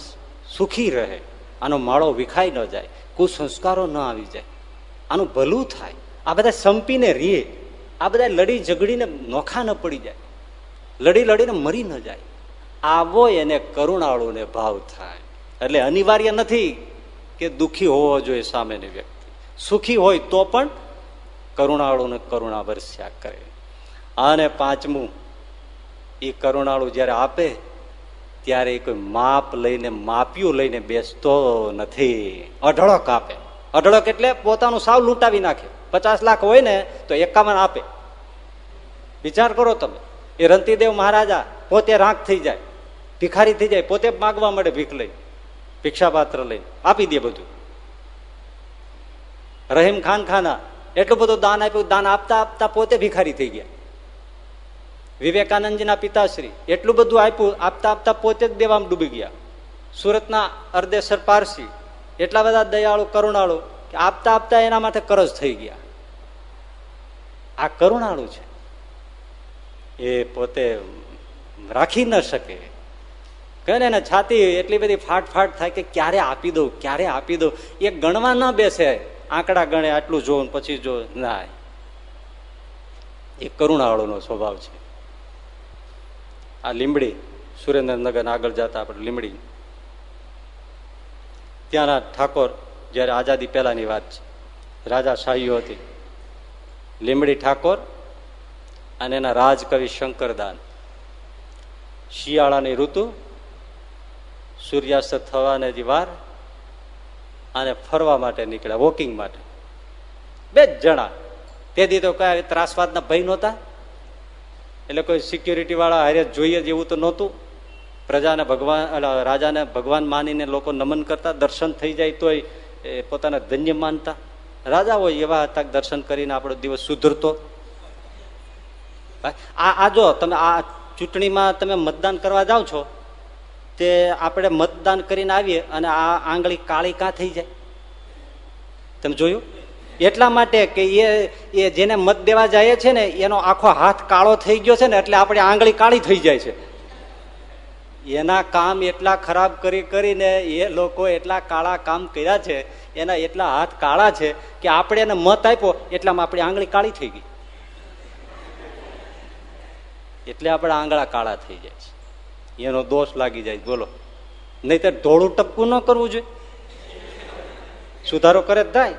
સુખી રહે. આનો માળો વિખાઈ ન જાય. કુસંસ્કારો ન આવી જાય. આનું ભલું થાય. આ બધા સંપીને રીએ. આ બધા લડી ઝઘડીને નોખા ન પડી જાય. લડી લડીને મરી ન જાય. આવો એને કરુણાળુને ભાવ થાય. એટલે અનિવાર્ય નથી કે દુઃખી હોવો જોઈએ સામેની વ્યક્તિ. સુખી હોય તો પણ કરુણાળુને કરુણા વરસ્યા કરે. અને પાંચમું એ કરુણાળુ જયારે આપે, ત્યારે એ કોઈ માપ લઈને, માપ્યું લઈને બેસતો નથી. અઢળક આપે. અઢળક એટલે પોતાનું સાવ લૂંટાવી નાખે. પચાસ લાખ હોય ને, તો એકાવન આપે. વિચાર કરો તમે. એ રંતીદેવ મહારાજા પોતે રાખ થઈ જાય. ભિખારી થઈ જાય. પોતે માગવા મળે ભીખ લઈ ભિક્ષાપાત્ર લઈને આપી દે બધું. રહીમ ખાન ખાના એટલું બધું દાન આપ્યું, દાન આપતા આપતા પોતે ભિખારી થઈ ગયા. વિવેકાનંદજીના પિતાશ્રી એટલું બધું આપ્યું, આપતા આપતા પોતે જ દેવામાં ડૂબી ગયા. સુરતના અર્ધેશ્વર પારસી એટલા બધા દયાળુ, કરુણાળુ કે આપતા આપતા એના માટે કરજ થઈ ગયા. આ કરુણાળુ છે. એ પોતે રાખી ન શકે. કહે ને છાતી એટલી બધી ફાટ ફાટ થાય કે ક્યારે આપી દઉં, ક્યારે આપી દઉં? એ ગણવા ન બેસે. આંકડા ગણે, આટલું જો પછી જો. ના. એ કરુણાવાળોનો સ્વભાવ છે. આ લીમડી સુરેન્દ્રનગર આગળ જતા આપણે લીમડી ત્યાંના ઠાકોર જયારે આઝાદી પહેલાની વાત છે. રાજા શાહીઓ હતી. લીમડી ઠાકોર અને એના રાજકવિ શંકરદાન. શિયાળાની ઋતુ સૂર્યાસ્ત થવાને જે વાર અને ફરવા માટે નીકળ્યા વોકિંગ માટે. બે જ જણા. તે દી તો કયા ત્રાસવાદના ભય નહોતા. એટલે કોઈ સિક્યુરિટી વાળા હારે જોઈએ જેવું તો નહોતું. પ્રજાને ભગવાન રાજાને ભગવાન માનીને લોકો નમન કરતા, દર્શન થઈ જાય તોય એ પોતાના ધન્ય માનતા. રાજા હોય એવા હતા દર્શન કરીને આપણો દિવસ સુધરતો. આ જો તમે આ ચૂંટણીમાં તમે મતદાન કરવા જાઓ છો તે આપણે મતદાન કરીને આવીએ અને આ આંગળી કાળી કાં થઈ જાય? તમે જોયું? એટલા માટે કે એ એ જેને મત દેવા જાય છે ને, એનો આખો હાથ કાળો થઈ ગયો છે ને, એટલે આપણે આંગળી કાળી થઈ જાય છે. એના કામ એટલા ખરાબ કરી કરીને એ લોકો એટલા કાળા કામ કર્યા છે, એના એટલા હાથ કાળા છે કે આપણે એને મત આપ્યો, એટલામાં આપણી આંગળી કાળી થઈ ગઈ. એટલે આપણા આંગળા કાળા થઈ જાય છે. એનો દોષ લાગી જાય. બોલો. નહીં તો ઢોળું ટપકું ન કરવું જોઈએ. સુધારો કરે જ થાય.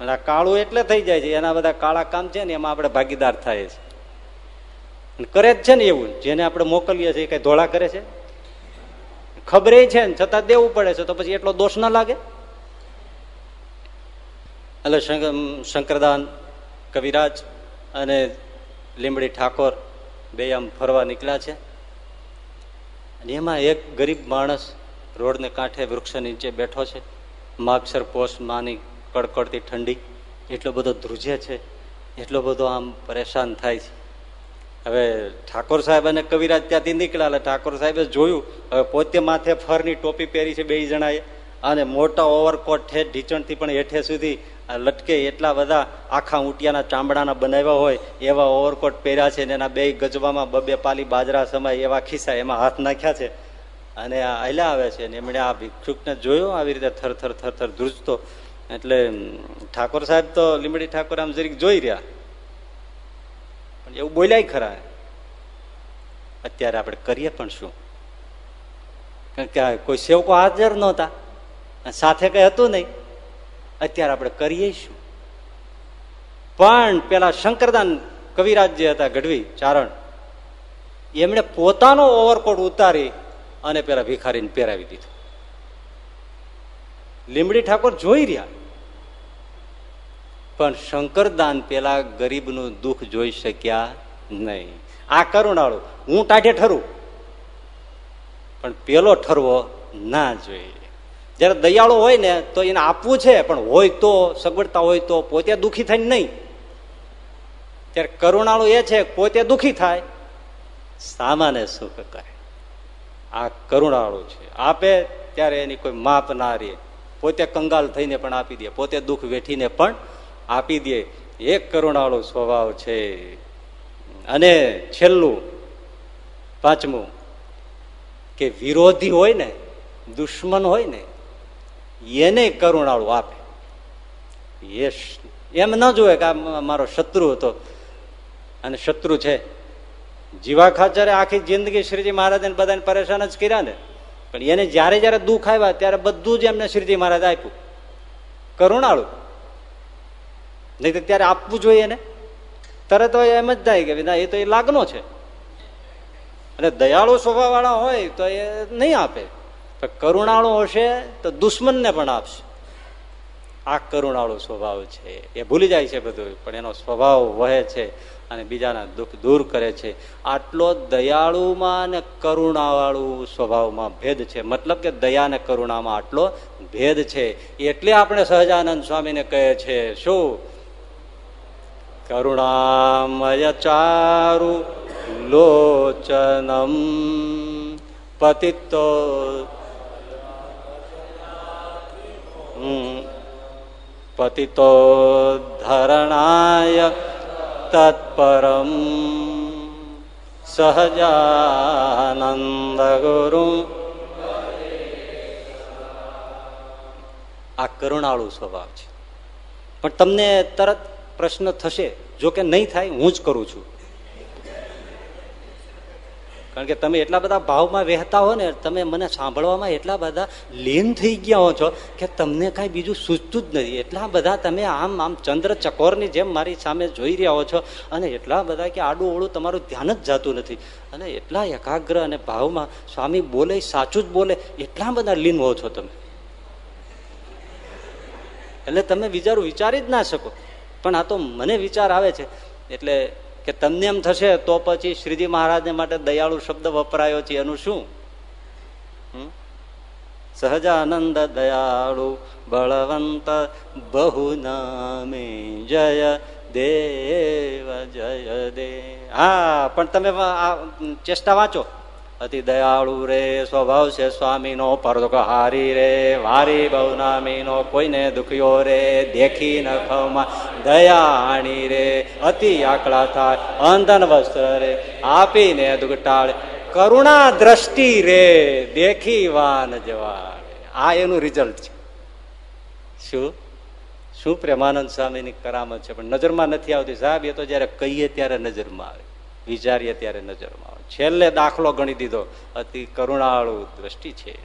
અને કાળું એટલે થઈ જાય છે. એના બધા કાળા કામ છે ને, એમાં આપણે ભાગીદાર થાય છે. કરે જ છે ને એવું. જેને આપણે મોકલીએ છીએ કઈ ધોળા કરે છે? ખબર છે ને, છતાં દેવું પડે છે, તો પછી એટલો દોષ ના લાગે? એટલે શંકરદાન, કવિરાજ અને લીમડી ઠાકોર બે આમ ફરવા નીકળ્યા છે. અને એમાં એક ગરીબ માણસ રોડને કાંઠે વૃક્ષ નીચે બેઠો છે. માગસર પોષ માની કડકડતી ઠંડી. એટલો બધો ધ્રુજે છે. એટલો બધો આમ પરેશાન થાય છે. હવે ઠાકોર સાહેબ અને કવિરાજ ત્યાંથી નીકળ્યા, એટલે ઠાકોર સાહેબે જોયું, હવે પોતે માથે ફરની ટોપી પહેરી છે બે જણાએ. અને મોટા ઓવરકોટ ઠેઠ ઢીચણથી પણ હેઠે સુધી લટકે એટલા બધા આખા ઊંટિયાના ચામડાના બનાવ્યા હોય, એવા ઓવરકોટ પહેર્યા છે ને એના બે ગજવામાં બબે પાલી બાજરા સમાય એવા ખિસ્સા એમાં હાથ નાખ્યા છે. અને આ હલ્યા આવે છે ને એમણે આ ભિક્ષુકને જોયો, આવી રીતે થર થર થર થર ધ્રુજતો. એટલે ઠાકોર સાહેબ તો લીમડી ઠાકોર આમ જરીક જોઈ રહ્યા. પણ એવું બોલ્યા ખરા. અત્યારે આપણે કરીએ પણ શું? કારણ કે કોઈ સેવકો હાજર નહોતા. સાથે કઈ હતું નહીં. અત્યારે આપણે કરીએ શું? પણ પેલા શંકરદાન કવિરાજ જે હતા ગઢવી, ચારણ. એમણે પોતાનો ઓવરકોટ ઉતારી અને પેલા ભિખારીને પહેરાવી દીધો. લીમડી ઠાકોર જોઈ રહ્યા. પણ શંકરદાન પેલા ગરીબનું દુઃખ જોઈ શક્યા નહીં. આ કરુણાળું, હું ટાઢે ઠરું. પણ પેલો ઠરવો ના જોઈએ. જયારે દયાળો હોય ને, તો એને આપવું છે, પણ હોય તો, સગવડતા હોય તો પોતે દુઃખી થાય નહીં. ત્યારે કરુણાળુ એ છે, પોતે દુઃખી થાય સામાને સુખ કરે. આ કરુણાળુ છે. આપે ત્યારે એની કોઈ માપ ના રે પોતે કંગાલ થઈને પણ આપી દે, પોતે દુઃખ વેઠીને પણ આપી દે. એક કરુણાળુ સ્વભાવ છે. અને છેલ્લું, પાંચમું, કે વિરોધી હોય ને, દુશ્મન હોય ને એને કરુણાળું આપે. એ એમ ન જોવે કે આ મારો શત્રુ હતો. અને શત્રુ છે. જીવા ખાચરે આખી જિંદગી શ્રીજી મહારાજને બધાને પરેશાન જ કર્યા ને. પણ એને જયારે જયારે દુઃખ આવ્યા, ત્યારે બધું જ એમને શ્રીજી મહારાજ આપ્યું. કરુણાળું. નહીં તો ત્યારે આપવું જોઈએ ને? તરત એમ જ થાય કે ના, એ તો એ લાગનો છે. અને દયાળુ સ્વભાવ વાળા હોય તો એ નહીં આપે. કરુણાળુ હશે તો દુશ્મનને પણ આપશે. આ કરુણાળુ સ્વભાવ છે. એ ભૂલી જાય છે બધું, પણ એનો સ્વભાવ વહે છે અને બીજાના દુઃખ દૂર કરે છે. આટલો દયાળુમાં અને કરુણાવાળું સ્વભાવમાં ભેદ છે. મતલબ કે દયા અને કરુણામાં આટલો ભેદ છે. એટલે આપણે સહજાનંદ સ્વામીને કહે છે, શું? કરુણામય ચારુ લોચનમ પતિતો પતિતો ધરણાય તત્પરમ સહજાનંદ ગુરુ આ કરુણાળુ સ્વભાવ છે। પણ તમને તરત પ્રશ્ન થશે, જો કે નહીં થાય, હું જ કરું છું. કારણ કે તમે એટલા બધા ભાવમાં વહેતા હો ને, તમે મને સાંભળવામાં એટલા બધા લીન થઈ ગયા હો છો કે તમને કાંઈ બીજું સૂચતું જ નથી. એટલા બધા તમે આમ આમ ચંદ્ર ચકોરની જેમ મારી સામે જોઈ રહ્યા હો છો અને એટલા બધા કે આડું ઓળું તમારું ધ્યાન જ જતું નથી. અને એટલા એકાગ્ર અને ભાવમાં સ્વામી બોલે, સાચું જ બોલે, એટલા બધા લીન હો છો તમે. એટલે તમે વિચારું વિચારી જ ના શકો. પણ આ તો મને વિચાર આવે છે. એટલે કે તમને એમ થશે, તો પછી શ્રીજી મહારાજને માટે દયાળુ શબ્દ વપરાયો છે, એનું શું? સહજાનંદ દયાળુ બળવંત બહુ નામે જય દેવ જય દે. હા, પણ તમે ચેષ્ટા વાંચો. અતિ દયાળુ રે સ્વભાવ છે સ્વામીનો હારી રે વારી બહુ નામીનો કોઈને દુખ્યો રે દેખી નખમાં દયાણી રે અતિ આકળા થાય અંધન વસ્ત્ર રે આપીને દુગટાળ કરુણા દ્રષ્ટિ રે દેખી વાન જવા આ એનું રિઝલ્ટ છે। શું? શું પ્રેમાનંદ સ્વામીની કરામત છે? પણ નજરમાં નથી આવતી સાહેબ, એ તો જયારે કહીએ ત્યારે નજરમાં આવે. વિચારીએ ત્યારે નજરમાં આવે. છેલ્લે દાખલો ગણી દીધો. અતિ કરુણાળુ દ્રષ્ટિ છે.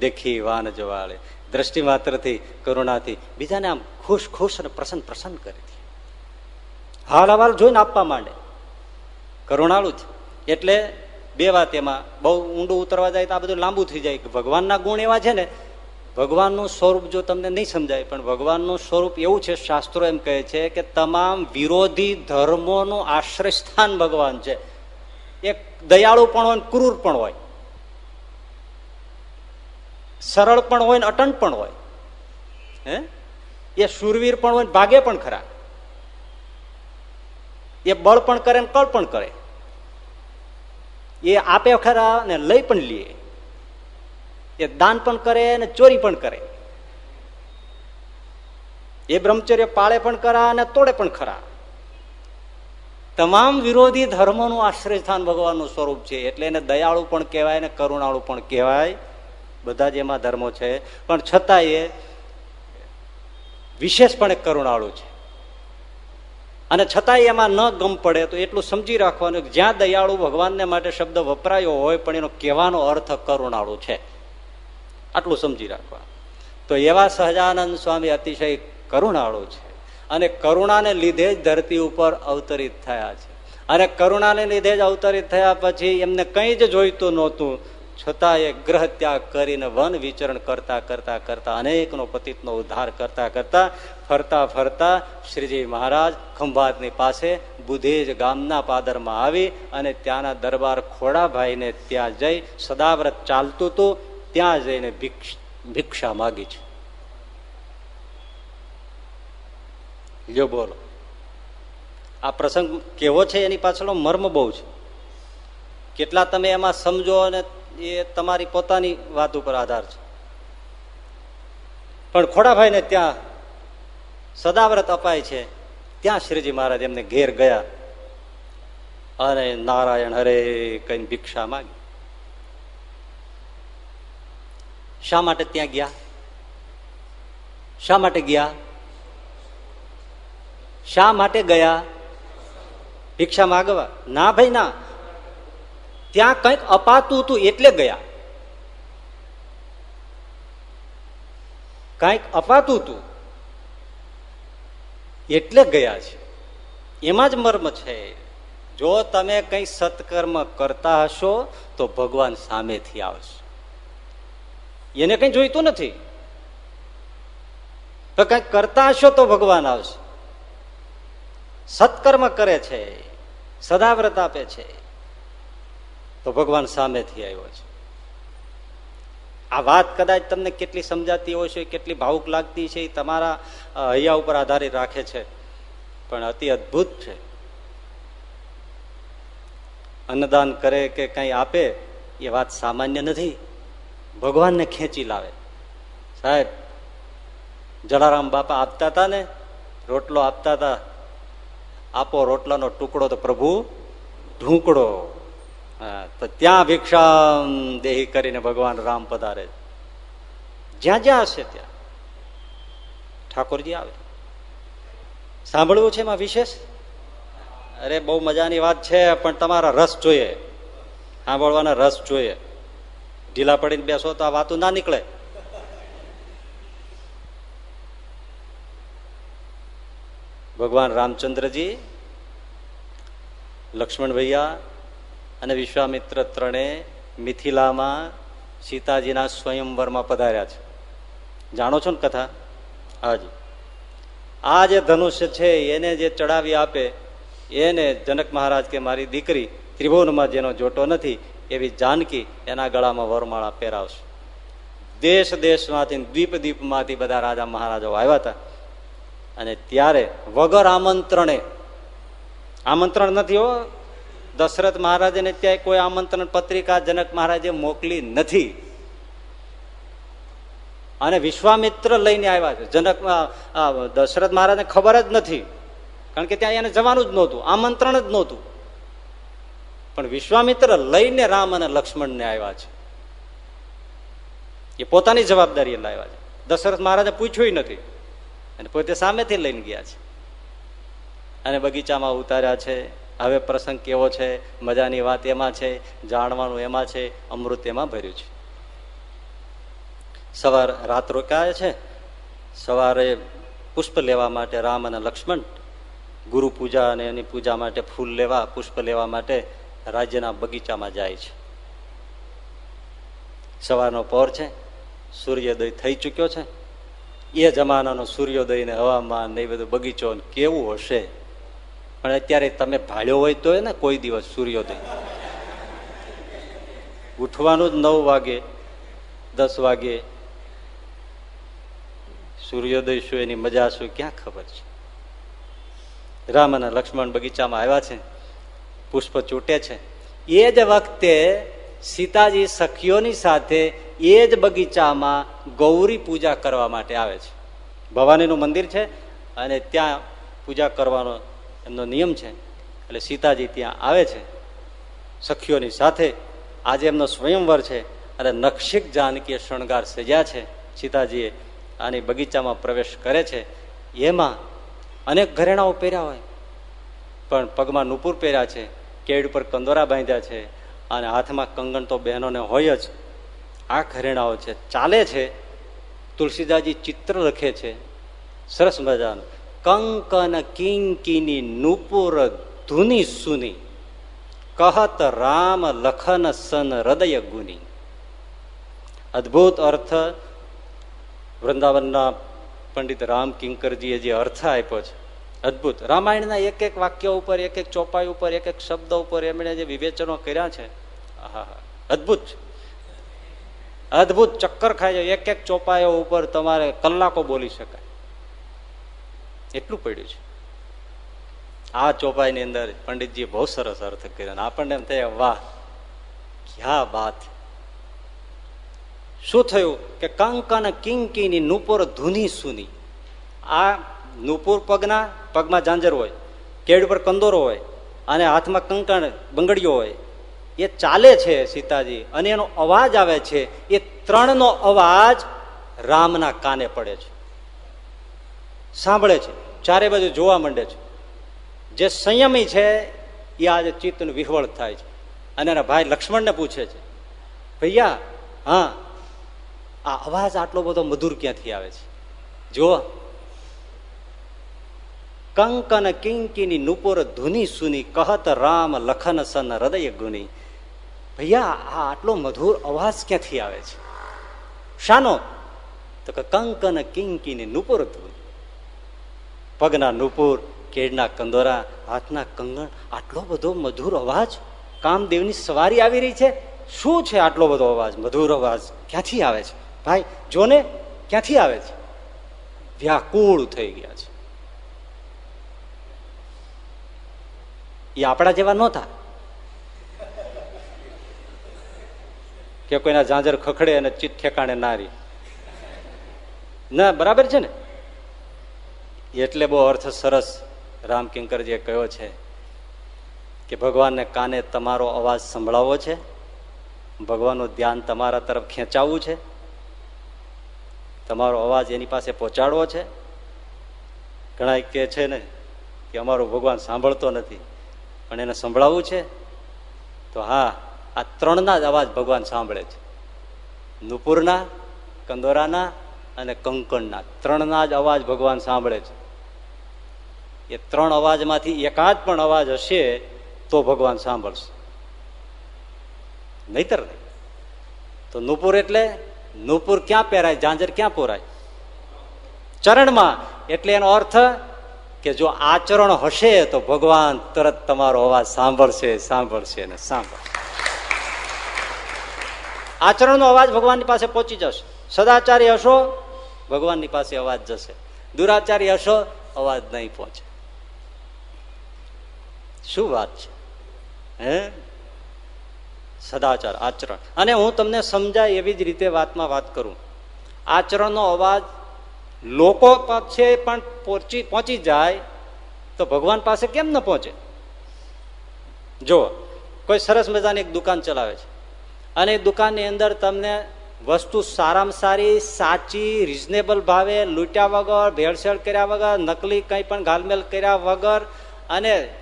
દેખી વાન જવાળે. દ્રષ્ટિ માત્રથી, કરુણાથી. બીજાને આમ ખુશ ખુશ અને પ્રસન્ન પ્રસન્ન કરી હાલ હવાલ જોઈને આપવા માંડે. કરુણાળુ છે એટલે બે વાત એમાં બહુ ઊંડું ઉતરવા જાય તો આ બધું લાંબુ થઈ જાય. ભગવાનના ગુણ એવા છે ને ભગવાનનું સ્વરૂપ જો તમને નહીં સમજાય, પણ ભગવાનનું સ્વરૂપ એવું છે, શાસ્ત્રો એમ કહે છે કે તમામ વિરોધી ધર્મોનું આશ્રય સ્થાન ભગવાન છે. એક દયાળુ પણ હોય ક્રૂર પણ હોય. સરળ પણ હોય ને અટંટ પણ હોય. હે? એ સુરવીર પણ હોય ભાગે પણ ખરા. એ બળ પણ કરે ને કળ પણ કરે. એ આપે ખરા ને લઈ પણ લે. એ દાન પણ કરે અને ચોરી પણ કરે. એ બ્રહ્મચર્ય પાળે પણ કરા અને તોડે પણ ખરા. તમામ વિરોધી ધર્મોનું આશ્રય સ્થાન ભગવાનનું સ્વરૂપ છે. એટલે એને દયાળુ પણ કહેવાય ને કરુણાળુ પણ કહેવાય. બધા જ એમાં ધર્મો છે. પણ છતાં એ વિશેષપણે કરુણાળુ છે. અને છતાંય એમાં ન ગમ પડે તો એટલું સમજી રાખવાનું જ્યાં દયાળુ ભગવાનને માટે શબ્દ વપરાયો હોય પણ એનો કહેવાનો અર્થ કરુણાળુ છે. આટલું સમજી રાખવા. તો એવા સહજાનંદ સ્વામી અતિશય કરુણાળુ છે. અને કરુણાને લીધે જ ધરતી ઉપર અવતરિત થયા છે. અને કરુણાને લીધે જ અવતરિત થયા પછી એમને કંઈ જ જોઈતું નહોતું. છતાં એ ગ્રહ ત્યાગ કરીને વન વિચરણ કરતા કરતા કરતા અનેકનો પતિતનો ઉદ્ધાર કરતા કરતા ફરતા ફરતા શ્રીજી મહારાજ ખંભાતની પાસે બુધેજ ગામના પાદરમાં આવી અને ત્યાંના દરબાર ખોડાભાઈને ત્યાં જઈ સદાવ્રત ચાલતું હતું. ત્યાં જઈને ભિક્ષા માગી છે. લ્યો બોલો. આ પ્રસંગ કેવો છે એની પાછળ મર્મ બહુ છે. કેટલા તમે એમાં સમજો અને એ તમારી પોતાની વાત ઉપર આધાર છે. પણ ખોડાભાઈને ત્યાં સદાવ્રત અપાય છે. ત્યાં શ્રીજી મહારાજ એમને ઘેર ગયા અને નારાયણ હરે કઈ ભિક્ષા માગી. શા માટે ત્યાં ગયા? શા માટે ગયા? શા માટે ગયા? ભિક્ષા માગવા? ના ભાઈ, ના. ત્યાં કંઈક અપાતું હતું એટલે ગયા. કંઈક અપાતું હતું એટલે ગયા છે. એમાં જ મર્મ છે. જો તમે કઈ સત્કર્મ કરતા હશો, તો ભગવાન સામેથી આવશે. એને કઈ જોઈતું નથી. તો કંઈક કરતા હશો તો ભગવાન આવશે. સત્કર્મ કરે છે, સદાવ્રત આપે છે. તો ભગવાન સામેથી આવ્યો છે. આ વાત કદાચ તમને કેટલી સમજાતી હોય છે, કેટલી ભાવુક લાગતી છે, એ તમારા હૈયા ઉપર આધારિત રાખે છે. પણ અતિ અદભુત છે. અન્નદાન કરે કે કંઈ આપે, એ વાત સામાન્ય નથી. ભગવાનને ખેંચી લાવે. સાહેબ, જલારામ બાપા આપતા હતા ને, રોટલો આપતા હતા. આપો રોટલાનો ટુકડો તો પ્રભુ ઢૂંકડો. તો ત્યાં ભિક્ષા દેહી કરીને ભગવાન રામ પધારે. જ્યાં જ્યાં હશે ત્યાં. ઠાકોરજી આવે. સાંભળવું છે એમાં વિશેષ? અરે, બહુ મજાની વાત છે, પણ તમારા રસ જોઈએ. સાંભળવાના રસ જોઈએ. ઢીલા પડીને બેસો તો આ વાતું ના નીકળે. ભગવાન રામચંદ્રજી, લક્ષ્મણ ભૈયા અને વિશ્વામિત્ર ત્રણે મિથિલામાં સીતાજીના સ્વયંવરમાં પધાર્યા છે. જાણો છો ને કથા? હાજી આ જે ધનુષ્ય છે, એને જે ચડાવી આપે, એને જનક મહારાજ કે મારી દીકરી ત્રિભુવનમાં જેનો જોટો નથી એવી જાનકી એના ગળામાં વરમાળા પહેરાવશે. દેશ દેશમાંથી દ્વીપ દ્વીપમાંથી બધા રાજા મહારાજાઓ આવ્યા હતા. અને ત્યારે વગર આમંત્રણે, આમંત્રણ નથી હો, દશરથ મહારાજને ત્યાં કોઈ આમંત્રણ પત્રિકા જનક મહારાજે મોકલી નથી. અને વિશ્વામિત્ર લઈને આવ્યા છે. જનક દશરથ મહારાજને ખબર જ નથી. કારણ કે ત્યાં એને જવાનું જ નહોતું, આમંત્રણ જ નહોતું. પણ વિશ્વામિત્ર લઈને રામ અને લક્ષ્મણને આવ્યા છે. એ પોતાની જવાબદારી લાવ્યા છે. દશરથ મહારાજે પૂછ્યું નથી અને પોતે સામેથી લઈને ગયા છે. અને બગીચામાં ઉતાર્યા છે. હવે પ્રસંગ કેવો છે? મજાની વાત એમાં છે. જાણવાનું એમાં છે. અમૃત એમાં ભર્યું છે. સવાર રાત રોકાય છે. સવારે પુષ્પ લેવા માટે રામ અને લક્ષ્મણ ગુરુ પૂજા અને એની પૂજા માટે ફૂલ લેવા, પુષ્પ લેવા માટે રાજ્યના બગીચામાં જાય છે. સવારનો પહોર છે, સૂર્યોદય થઈ ચૂક્યો છે. એ જમાનાનો સૂર્યોદય ને હવામાન ને એ બધું બગીચો કેવું હશે? પણ અત્યારે તમે ભાળ્યો હોય તો ને કોઈ દિવસ સૂર્યોદય. ઉઠવાનું જ નવ વાગે, દસ વાગે સૂર્યોદય શું એની મજા શું? ક્યાં ખબર છે? રામ અને લક્ષ્મણ બગીચામાં આવ્યા છે. પુષ્પ ચૂંટે છે. એ જ વખતે સીતાજી સખીઓની સાથે એ જ બગીચામાં ગૌરી પૂજા કરવા માટે આવે છે. ભવાનીનું મંદિર છે અને ત્યાં પૂજા કરવાનો એમનો નિયમ છે. એટલે સીતાજી ત્યાં આવે છે. સખીઓની સાથે આજે એમનો સ્વયંવર છે અને નક્ષિક જાનકીએ શણગાર સજ્યા છે. સીતાજીએ આની બગીચામાં પ્રવેશ કરે છે. એમાં અનેક ઘરેણાઓ પહેર્યા હોય. પણ પગમાં નુપુર પહેર્યા છે. કેડ ઉપર કંદોરા બાંધ્યા છે અને હાથમાં કંગણ તો બહેનોને હોય જ. આ ઘરેણાઓ છે. ચાલે છે. તુલસીદાસજી ચિત્ર લખે છે. સરસ મજાનું. કંકન કિંકિની નુપુર ધૂની સુની. કહત રામ લખન સન હૃદય ગુની. અદભુત અર્થ વૃંદાવનના પંડિત રામ કિંકરજીએ જે અર્થ આપ્યો છે. અદભુત. રામાયણના એક એક વાક્ય ઉપર, એક એક ચોપાઈ ઉપર, એક એક શબ્દ ઉપર એમણે જે વિવેચનો કર્યા છે અદભુત અદભુત ચક્કર ખાય જાય એક એક ચોપાઈઓ ઉપર તમારે કલાકો બોલી શકાય. એટલું પડ્યું છે. આ ચોપાઈની અંદર પંડિતજી બહુ સરસ અર્થ કર્યો આપણને એમ થયા, વાહ, ક્યાં વાત. શું થયું? કે કંકન કિંકીની નુપુર ધૂની સુની. આ નુપુર પગના પગમાં ઝાંઝર હોય, કેડ પર કંદોરો હોય, અને હાથમાં કંકણ બંગડીઓ હોય, એ ચાલે છે સીતાજી, અને એનો અવાજ આવે છે, એ ત્રણનો અવાજ રામના કાને પડે છે. સાંભળે છે, ચારે બાજુ જોવા માંડે છે. જે સંયમી છે, એ આજે ચિત્તનું વિહવળ થાય છે. અને એના ભાઈ લક્ષ્મણને પૂછે છે, ભૈયા, હા, આ અવાજ આટલો બધો મધુર ક્યાંથી આવે છે? જુઓ કંકન કિંકીની નુપુર ધુની સુની કહત રામ લખન સન હૃદય ગુની ભૈયા આ આટલો મધુર અવાજ ક્યાંથી આવે છે શાનો તો કે કંકન કિંકીની નુપુર ધૂની પગના નુપુર કેડના કંદોરા હાથના કંગણ આટલો બધો મધુર અવાજ કામદેવની સવારી આવી રહી છે શું છે આટલો બધો અવાજ મધુર અવાજ ક્યાંથી આવે છે ભાઈ જોને ક્યાંથી આવે છે વ્યાકુળ થઈ ગયા છે એ આપણા જેવા નહોતા કે કોઈના ઝાંઝર ખખડે અને ચિત્ત ઠેકાણે નારી ના, બરાબર છે ને? એટલે બહુ અર્થ સરસ રામકિંકરજીએ કહ્યો છે કે ભગવાનને કાને તમારો અવાજ સંભળાવવો છે? ભગવાનનું ધ્યાન તમારા તરફ ખેંચાવવું છે? તમારો અવાજ એની પાસે પહોંચાડવો છે? ઘણા કે છે ને કે અમારો ભગવાન સાંભળતો નથી. પણ એને સંભળાવવું છે? તો હા, આ ત્રણના જ અવાજ ભગવાન સાંભળે છે. નુપુરના, કંદોરાના અને કંકણના. ત્રણના જ અવાજ ભગવાન સાંભળે છે. એ ત્રણ અવાજમાંથી એકાદ પણ અવાજ હશે તો ભગવાન સાંભળશે. નહીતર નહીં. તો નુપુર એટલે નુપુર ક્યાં પહેરાય? ઝાંઝર ક્યાં પોરાય? ચરણમાં. એટલે એનો અર્થ કે જો આચરણ હશે તો ભગવાન તરત તમારો અવાજ સાંભળશે સાંભળશે ને સાંભળશે. આચરણનો અવાજ ભગવાનની પાસે પહોંચી જશે. સદાચારી હશો, ભગવાનની પાસે અવાજ જશે. દુરાચારી હશો, અવાજ નહીં પહોંચે. શું વાત છે? હે? સદાચાર, આચરણ. અને હું તમને સમજાય એવી જ રીતે વાતમાં વાત કરું. આચરણનો અવાજ લોકો છે, પણ પહોંચી પહોંચી જાય તો ભગવાન પાસે કેમ ન પહોંચે? જો કોઈ સરસ મજાની એક દુકાન ચલાવે છે. અને દુકાનની અંદર તમને વસ્તુ સારામાં સારી, સાચી રિઝનેબલ ભાવે લૂંટ્યા વગર, ભેળસેળ કર્યા વગર, નકલી કંઈ પણ ગાલમેલ કર્યા વગર અને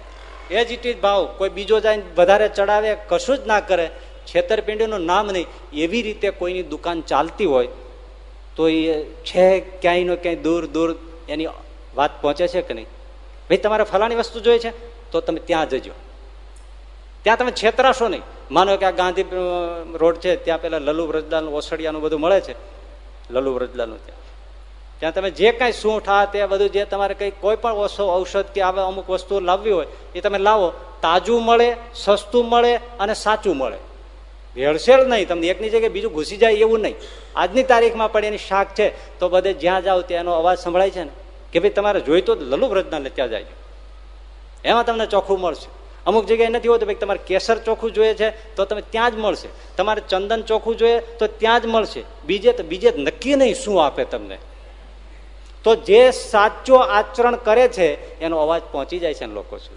એ જ ઇટ ભાવ, કોઈ બીજો જાય વધારે ચડાવે, કશું જ ના કરે, છેતરપિંડીનું નામ નહીં. એવી રીતે કોઈની દુકાન ચાલતી હોય તો એ છે ક્યાંયનો ક્યાંય દૂર દૂર એની વાત પહોંચે છે કે નહીં? ભાઈ, તમારે ફલાણી વસ્તુ જોઈએ છે? તો તમે ત્યાં જજો. ત્યાં તમે છેતરાશો નહીં. માનો કે આ ગાંધી રોડ છે, ત્યાં પેલા લલુ વ્રજલાલનું ઓસડિયાનું બધું મળે છે. લલુ વ્રજલાલનું ત્યાં. ત્યાં તમે જે કાંઈ સૂંઠ, આ તે બધું જે તમારે કંઈ કોઈ પણ ઓછો ઔષધ કે આવા અમુક વસ્તુ લાવવી હોય, એ તમે લાવો. તાજું મળે, સસ્તું મળે અને સાચું મળે. ભેળસેળ નહીં, તમને એકની જગ્યાએ બીજું ઘૂસી જાય એવું નહીં. આજની તારીખમાં પણ એની શાક છે, તો બધે જ્યાં જાઓ ત્યાં એનો અવાજ સંભળાય છે ને? કે ભાઈ, તમારે જોઈતો લલુ વ્રજના ત્યાં જાય. એમાં તમને ચોખ્ખું મળશે. અમુક જગ્યાએ નથી હોતું, ભાઈ, તમારે કેસર ચોખ્ખું જોઈએ છે, તો તમે ત્યાં જ મળશે. તમારે ચંદન ચોખ્ખું જોઈએ, તો ત્યાં જ મળશે. બીજે તો બીજે નક્કી નહીં શું આપે તમને. તો જે સાચો આચરણ કરે છે, એનો અવાજ પહોંચી જાય છે લોકો સુધી.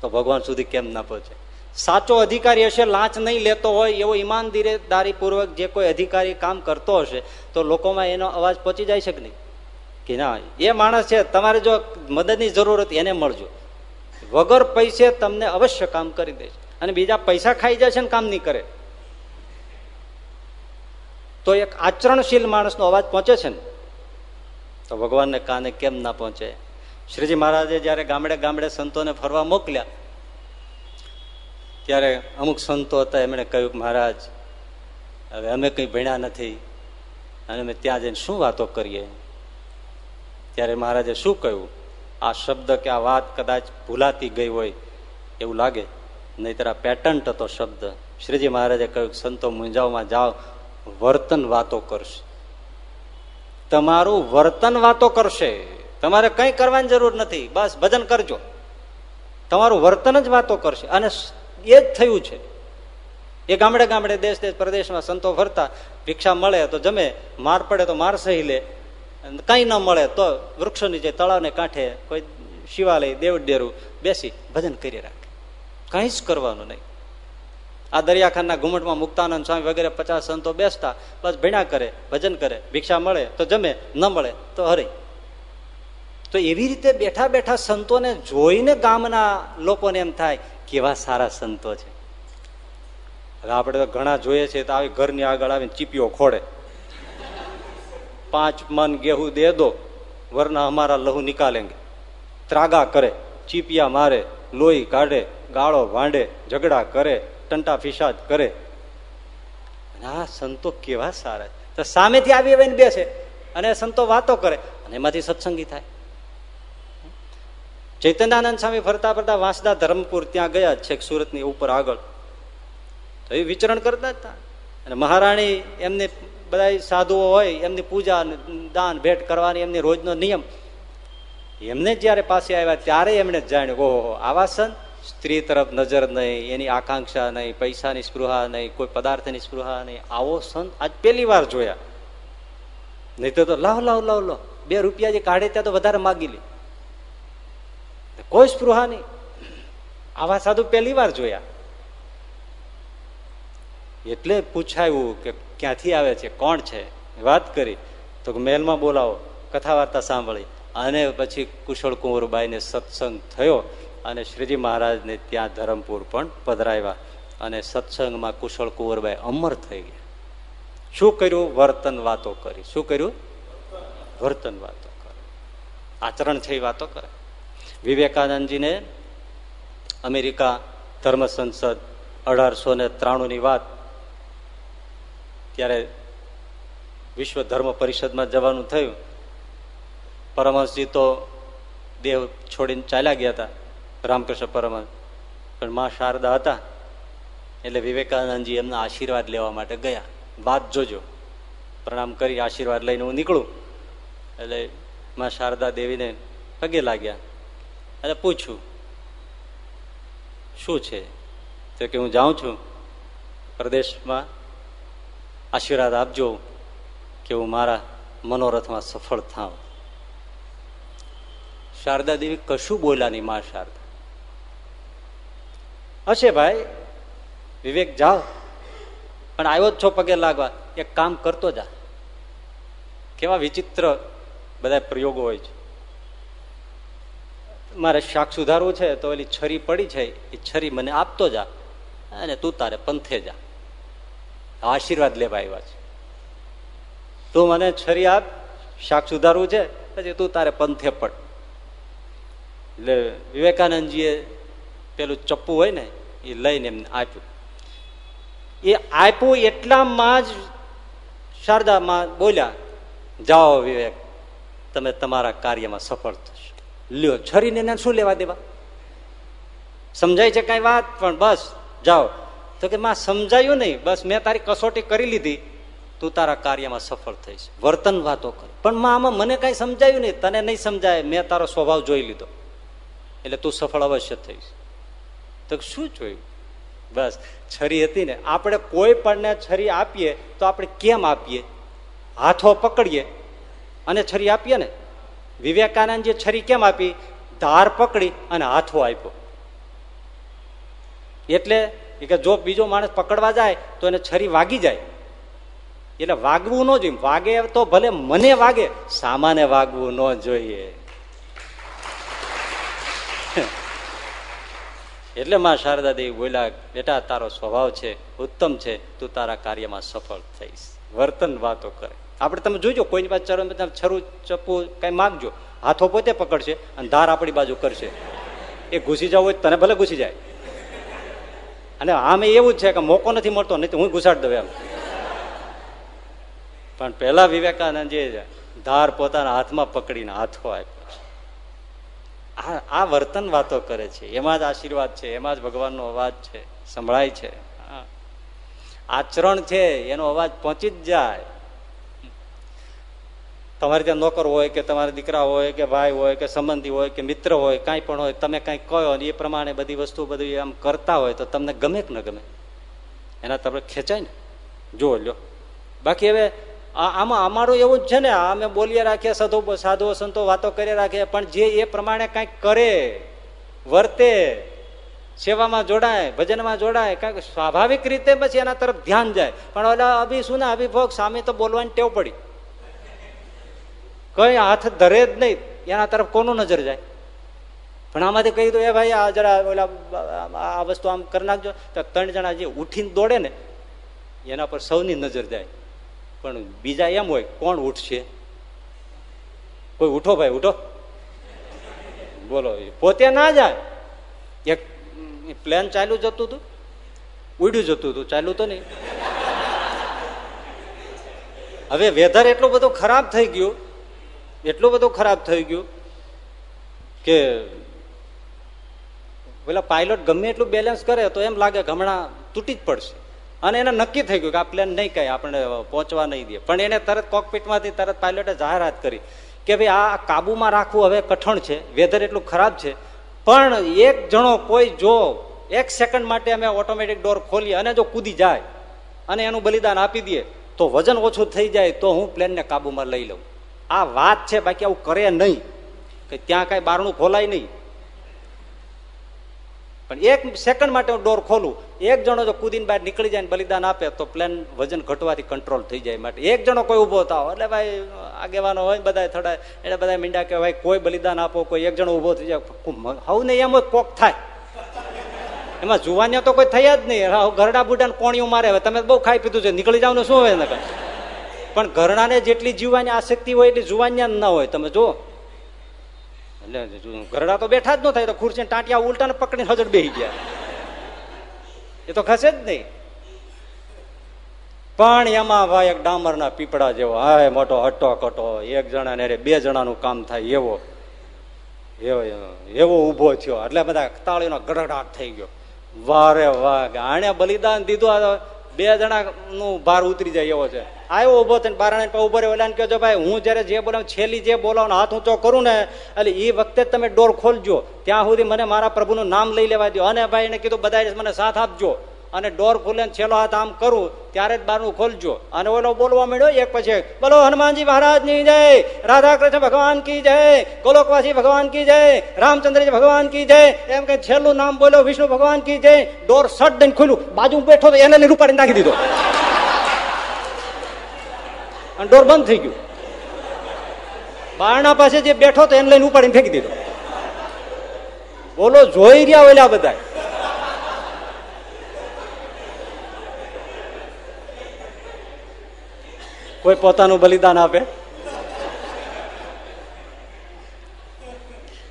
તો ભગવાન સુધી કેમ ના પહોંચે? સાચો અધિકારી હશે, લાંચ નહીં લેતો હોય એવો ઈમાનદારી પૂર્વક જે કોઈ અધિકારી કામ કરતો હશે, તો લોકોમાં એનો અવાજ પહોંચી જાય છે કે નહીં? કે ના, એ માણસ છે, તમારે જો મદદની જરૂર હતી, એને મળજો. વગર પૈસે તમને અવશ્ય કામ કરી દે અને બીજા પૈસા ખાઈ છે ને કામ નહીં કરે. તો એક આચરણશીલ માણસનો અવાજ પહોંચે છે ને? તો ભગવાનને કાને કેમ ના પહોંચે? શ્રીજી મહારાજે જયારે ગામડે ગામડે સંતોને ફરવા મોકલ્યા ત્યારે અમુક સંતો હતા, એમણે કહ્યું કે મહારાજ, હવે અમે કંઈ ભણ્યા નથી અને અમે ત્યાં જઈને શું વાતો કરીએ? ત્યારે મહારાજે શું કહ્યું? આ શબ્દ કે આ વાત કદાચ ભૂલાતી ગઈ હોય એવું લાગે. નહીતર આ પેટન્ટ હતો શબ્દ. શ્રીજી મહારાજે કહ્યું સંતો મુંજાવમાં જાઓ, વર્તન વાતો કરશે. તમારું વર્તન વાતો કરશે. તમારે કંઈ કરવાની જરૂર નથી. બસ ભજન કરજો. તમારું વર્તન જ વાતો કરશે. અને એ જ થયું છે. એ ગામડે ગામડે દેશ દેશ પ્રદેશમાં સંતો ફરતા, ભિક્ષા મળે તો જમે, માર પડે તો માર સહી લે. કઈ ન મળે તો વૃક્ષો નીચે તળાવને કાંઠે કોઈ શિવાલય દેવ ડેરું બેસી ભજન કરી રાખે. કઈ જ કરવાનું નહીં. આ દરિયાખાના ઘુમટમાં મુક્તાનંદ સ્વામી વગેરે પચાસ સંતો બેસતા, બસ ભીણા કરે, ભજન કરે, ભિક્ષા મળે તો જમે, ન મળે તો હરે. તો એવી રીતે બેઠા બેઠા સંતોને જોઈને ગામના લોકોને એમ થાય કેવા સારા સંતો છે. હવે આપણે તો ઘણા જોઈએ છે તો આવી ઘરની આગળ આવીને ચીપીઓ ખોડે પાંચ મન ગેહું દે દો, વરના અમારા લહુ નિકાલેંગે. ત્રાગા કરે, ચીપિયા મારે, લોહી કાઢે, ગાળો વાંડે, ઝઘડા કરે, ટંટા ફિસાદ કરે. આ સંતો કેવા સારા તો સામેથી આવી આવીને બેસે અને સંતો વાતો કરે અને એમાંથી સત્સંગી થાય. ચૈતન્યાનંદ સ્વામી ફરતા ફરતા વાંસદા ધરમપુર ત્યાં ગયા છે સુરતની ઉપર આગળ. તો એ વિચરણ કરતા હતા. અને મહારાણી એમને બધા સાધુઓ હોય, એમની પૂજા દાન ભેટ કરવાની એમની રોજનો નિયમ. એમને જયારે પાસે આવ્યા ત્યારે એમણે જાણ્યું, ઓહો આવા સંત? સ્ત્રી તરફ નજર નહીં, એની આકાંક્ષા નહીં, પૈસાની સ્પૃહા નહીં, કોઈ પદાર્થની સ્પૃહા નહીં. આવો સંત આજ પહેલી વાર જોયા. નહીં તો લાવ લાવ લાવ લો બે રૂપિયા જે કાઢે ત્યાં તો વધારે માગી લે. કોઈ સ્પૃહા નહીં. આવા સાધુ પહેલી વાર જોયા. એટલે પૂછાયું કે ક્યાંથી આવે છે, કોણ છે? વાત કરી. તો મહેલમાં બોલાવો કથા વાર્તા સાંભળી. અને પછી કુશળ કુંવરબાઈને સત્સંગ થયો અને શ્રીજી મહારાજને ત્યાં ધરમપુર પણ પધરાવ્યા. અને સત્સંગમાં કુશળ કુંવરબાઈ અમર થઈ ગયા. શું કર્યું? વર્તન વાતો કરી. શું કર્યું? વર્તન વાતો કરે. આચરણ છે એ વાતો કરે. વિવેકાનંદજીને અમેરિકા ધર્મ સંસદ અઢારસો ને ત્રાણુંની વાત ત્યારે વિશ્વ ધર્મ પરિષદમાં જવાનું થયું. પરમહંસજી તો દેહ છોડીને ચાલ્યા ગયા હતા, રામકૃષ્ણ પરમહંસ. પણ માં શારદા હતા, એટલે વિવેકાનંદજી એમના આશીર્વાદ લેવા માટે ગયા. વાત જોજો. પ્રણામ કરી, આશીર્વાદ લઈને હું નીકળું. એટલે માં શારદા દેવીને પગે લાગ્યા. અને પૂછ્યું શું છે? તો કે, હું જાઉં છું. પ્રદેશમાં આશીર્વાદ આપજો કે હું મારા મનોરથમાં સફળ થાઉં. શારદા દેવી કશું બોલ્યા નહીં મા શારદા. હશે ભાઈ, વિવેક જાઓ. પણ આવ્યો જ છો પગે લાગવા. એક કામ કરતો જા. કેવા વિચિત્ર બધા પ્રયોગો હોય છે. મારે શાક સુધારવું છે તો એની છરી પડી છે, એ છરી મને આપતો જા અને તું તારે પંથે જા. આશીર્વાદ લેવા આવ્યા છે. તું મને છરી આપ, શાક સુધારવું છે, પછી તું તારે પંથે પડ. એટલે વિવેકાનંદજીએ પેલું ચપ્પુ હોય ને, એ લઈને એમને આપ્યું. એ આપ્યું એટલામાં જ શારદામાં બોલ્યા, જાઓ વિવેક, તમે તમારા કાર્યમાં સફળ થશો. લ્યો, છરીને એને શું લેવા દેવા? સમજાય છે કઈ વાત? પણ બસ, જાઓ. તો કે, માં, સમજાયું નહીં. બસ, મેં તારી કસોટી કરી લીધી. તું તારા કાર્યમાં સફળ થઈશ. વર્તન વાતો કર. પણ, માં, આમાં મને કઈ સમજાયું નહીં. તને નહીં સમજાય. મેં તારો સ્વભાવ જોઈ લીધો. એટલે તું સફળ અવશ્ય થઈશ. તો શું જોયું? બસ, છરી હતી ને. આપણે કોઈ પણને છરી આપીએ તો આપણે કેમ આપીએ? હાથો પકડીએ અને છરી આપીએ ને? વિવેકાનંદ જે છરી કેમ આપી? ધાર પકડી અને હાથો આપ્યો. એટલે કે જો બીજો માણસ પકડવા જાય તો એને છરી વાગી જાય. એટલે વાગવું ન જોઈએ. વાગે તો ભલે, મને વાગે, સામાને વાગવું ન જોઈએ. એટલે માં શારદા દેવી બોલ્યા, બેટા, તારો સ્વભાવ છે, ઉત્તમ છે. તું તારા કાર્યમાં સફળ થઈશ. વર્તન વાતો કરે. આપણે તમે જોજો, કોઈની પાસે ચરણ છરું, ચપ્પુ કઈ માગજો. હાથો પોતે પકડશે અને ધાર આપણી બાજુ કરશે. એ ઘૂસી જવું હોય તને ભલે ઘૂસી જાય. અને આમે એવું જ છે કે મોકો નથી મળતો, નહીં તો હું ઘુસાડી દઉં એમ. પણ પેલા વિવેકાનંદ જે ધાર પોતાના હાથમાં પકડીને હાથો આપ્યો આ આ વર્તન વાતો કરે છે. એમાં જ આશીર્વાદ છે, એમાં જ ભગવાનનો અવાજ છે, સંભળાય છે. આચરણ છે, એનો અવાજ પહોંચી જ જાય. તમારે ત્યાં નોકર હોય કે તમારા દીકરા હોય કે ભાઈ હોય કે સંબંધી હોય કે મિત્ર હોય, કાંઈ પણ હોય, તમે કાંઈ કહો એ પ્રમાણે બધી વસ્તુ બધી આમ કરતા હોય તો તમને ગમે કે ન ગમે? એના તમે ખેંચાય ને. જો લ્યો. બાકી હવે આમાં અમારું એવું જ છે ને અમે બોલીએ રાખીએ, સાધુ સાધુઓ, સંતો વાતો કરી રાખીએ, પણ જે એ પ્રમાણે કાંઈક કરે, વર્તે, સેવામાં જોડાય, ભજનમાં જોડાય, કાંઈક સ્વાભાવિક રીતે પછી એના તરફ ધ્યાન જાય. પણ ઓલા અભી શું ને અભિભોગ સામે તો બોલવાની ટેવ પડી. કઈ હાથ ધરે જ નહીં. એના તરફ કોનું નજર જાય? પણ આમાંથી કહી દો, એ ભાઈ, આ જરા ઓલા, આ વસ્તુ આમ કરી નાખજો. તો ત્રણ જણા જે ઉઠીને દોડે ને, એના પર સૌની નજર જાય. પણ બીજા એમ હોય, કોણ ઉઠશે? કોઈ ઉઠો ભાઈ, ઉઠો. બોલો પોતે ના જાય. એક પ્લેન ચાલ્યું જતું હતું. ઉડ્યું જતું હતું, ચાલ્યું તો નહીં. હવે વેધર એટલું બધું ખરાબ થઈ ગયું એટલું બધું ખરાબ થઈ ગયું કે પેલા પાયલોટ ગમે એટલું બેલેન્સ કરે તો એમ લાગે કે હમણાં તૂટી જ પડશે. અને એને નક્કી થઈ ગયું કે આ પ્લેન નહીં કહે આપણે પહોંચવા નહીં દે. પણ એને તરત કોકપીટમાંથી તરત પાયલોટે જાહેરાત કરી કે ભાઈ આ કાબુમાં રાખવું હવે કઠણ છે વેધર એટલું ખરાબ છે. પણ એક જણો કોઈ જો એક સેકન્ડ માટે અમે ઓટોમેટિક ડોર ખોલીએ અને જો કૂદી જાય અને એનું બલિદાન આપી દઈએ તો વજન ઓછું થઈ જાય તો હું પ્લેનને કાબુમાં લઈ લઉં. આ વાત છે, બાકી આવું કરે નહીં. કે ત્યાં કઈ બારણું ખોલાય નહીં. પણ એક સેકન્ડ માટે હું ડોર ખોલું. એક જણો જો કુદીને બહાર નીકળી જાય બલિદાન આપે તો પ્લેન વજન ઘટવાથી કંટ્રોલ થઈ જાય માટે. એક જણો કોઈ ઊભો થાવ, એટલે ભાઈ આગેવાનો હોય બધા થોડા, એટલે બધા મીંડા કે ભાઈ કોઈ બલિદાન આપો, કોઈ એક જણો ઊભો થઈ જાય. હવ ને એમ કોક થાય. એમાં જુવાનિયા તો કોઈ થયા જ નહીં. ઘરડા બુઢા કોણિયું મારે. હવે તમે બહુ ખાઈ પીધું છે. નીકળી જાવ ને શું હોય પણ ઘરડાને જેટલી જીવવાની આસક્તિ હોય એટલી જુવાનિયા ના હોય. તમે જો એટલે ઘરડા તો બેઠા જ ન થાય તો ખુરશી ટાંટિયા ઉલટા પકડીને હજડ બેસી ગયા. એ તો ખસે જ નહીં. પણ એમાં ભાઈ એક ડામરના પીપળા જેવો. હાય, મોટો હટ્ટો કટો એક જણા ને બે જણાનું કામ થાય એવો. એવો એવો ઊભો થયો. એટલે બધા તાળીનો ગડગડાટ થઈ ગયો. વારે વાહ આને બલિદાન દીધું બે જણા નું ભાર ઉતરી જાય એવો છે. આવ્યો ઊભો થઈને બારણા ઊભો રહ્યો. ઓલા કહેજો, ભાઈ, હું જયારે જે બોલાવું, છેલ્લી જે બોલાવું હાથ ઊંચો કરું ને, એટલે એ વખતે તમે ડોર ખોલજો. ત્યાં સુધી મને મારા પ્રભુનું નામ લઈ લેવા દો અને ભાઈ કીધું બધા મને સાથ આપજો. અને ડોર ખોલે છેલ્લો હાથ આમ કરું, ત્યારે જ બારનું ખોલજો. અને ઓલો બોલવા માંડ્યો, એક પછી બોલો, હનુમાનજી મહારાજની જય રાધા કૃષ્ણ ભગવાન કી જય, ગોલોકવાસી ભગવાન કી જય, રામચંદ્રજી ભગવાન કી જય. એમ કે છેલ્લું નામ બોલ્યો, વિષ્ણુ ભગવાન કી જય. ડોર સટ દઈને ખોલ્યું. બાજુ બેઠો તો એને રૂપાડી નાખી દીધો. અને ડોર બંધ થઈ ગયું. બારણા પાસે જે બેઠો તો એને લઈને ઉપાડીને ફેંકી દીધો. બોલો, જોઈ રહ્યા ઓલા બધા કોઈ પોતાનું બલિદાન આપે?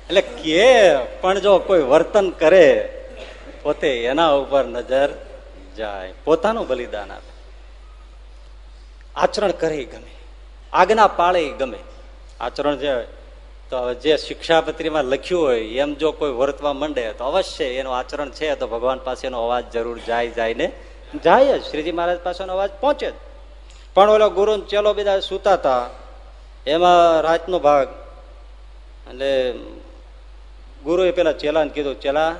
એટલે કે, પણ જો કોઈ વર્તન કરે, પોતે એના ઉપર નજર જાય. પોતાનું બલિદાન આપે. આચરણ કરે ગમે. આજ્ઞા પાળે ગમે. આચરણ જે તો જે શિક્ષાપત્રીમાં લખ્યું હોય, એમ જો કોઈ વર્તવા માંડે, તો અવશ્ય એનું આચરણ છે, તો ભગવાન પાસેનો અવાજ જરૂર જાય જાય ને જાય જ. શ્રીજી મહારાજ પાસેનો અવાજ પહોંચે જ. પણ ઓલો ગુરુ ચેલો બધા સૂતા હતા એમાં રાતનો ભાગ, એટલે ગુરુએ પેલા ચેલાને કીધું, ચેલા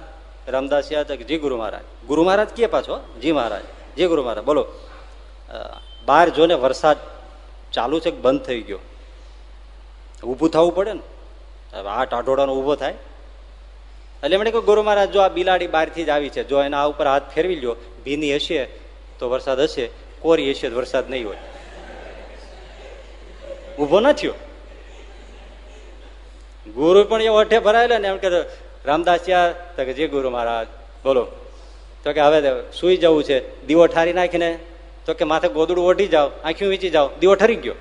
રામદાસિયા જી ગુરુ મહારાજ? ગુરુ મહારાજ કે પાછો? જી મહારાજ, જી ગુરુ મહારાજ, બોલો. બહાર જોને વરસાદ ચાલુ છે કે બંધ થઈ ગયો? ઊભું થવું પડે ને? હવે આ ટાઢોડાનો ઊભો થાય. એટલે એમણે કહ્યું, ગુરુ મહારાજ, જો આ બિલાડી બહારથી જ આવી છે, જો એના ઉપર હાથ ફેરવી લ્યો, ભીની હશે તો વરસાદ હશે, કોરી હશે તો વરસાદ નહીં હોય. ઊભો ન થયો. ગુરુ પણ એ ઓઠે ભરાયેલા ને એમ કે રામદાસિયા તો કે જે ગુરુ મહારાજ, બોલો. તો કે, હવે સુઈ જવું છે, દીવો ઠારી નાખીને તો કે માથે ગોદડું ઓઢી જાઓ, આંખી વીંચી જાઓ, દીવો ઠરી ગયો.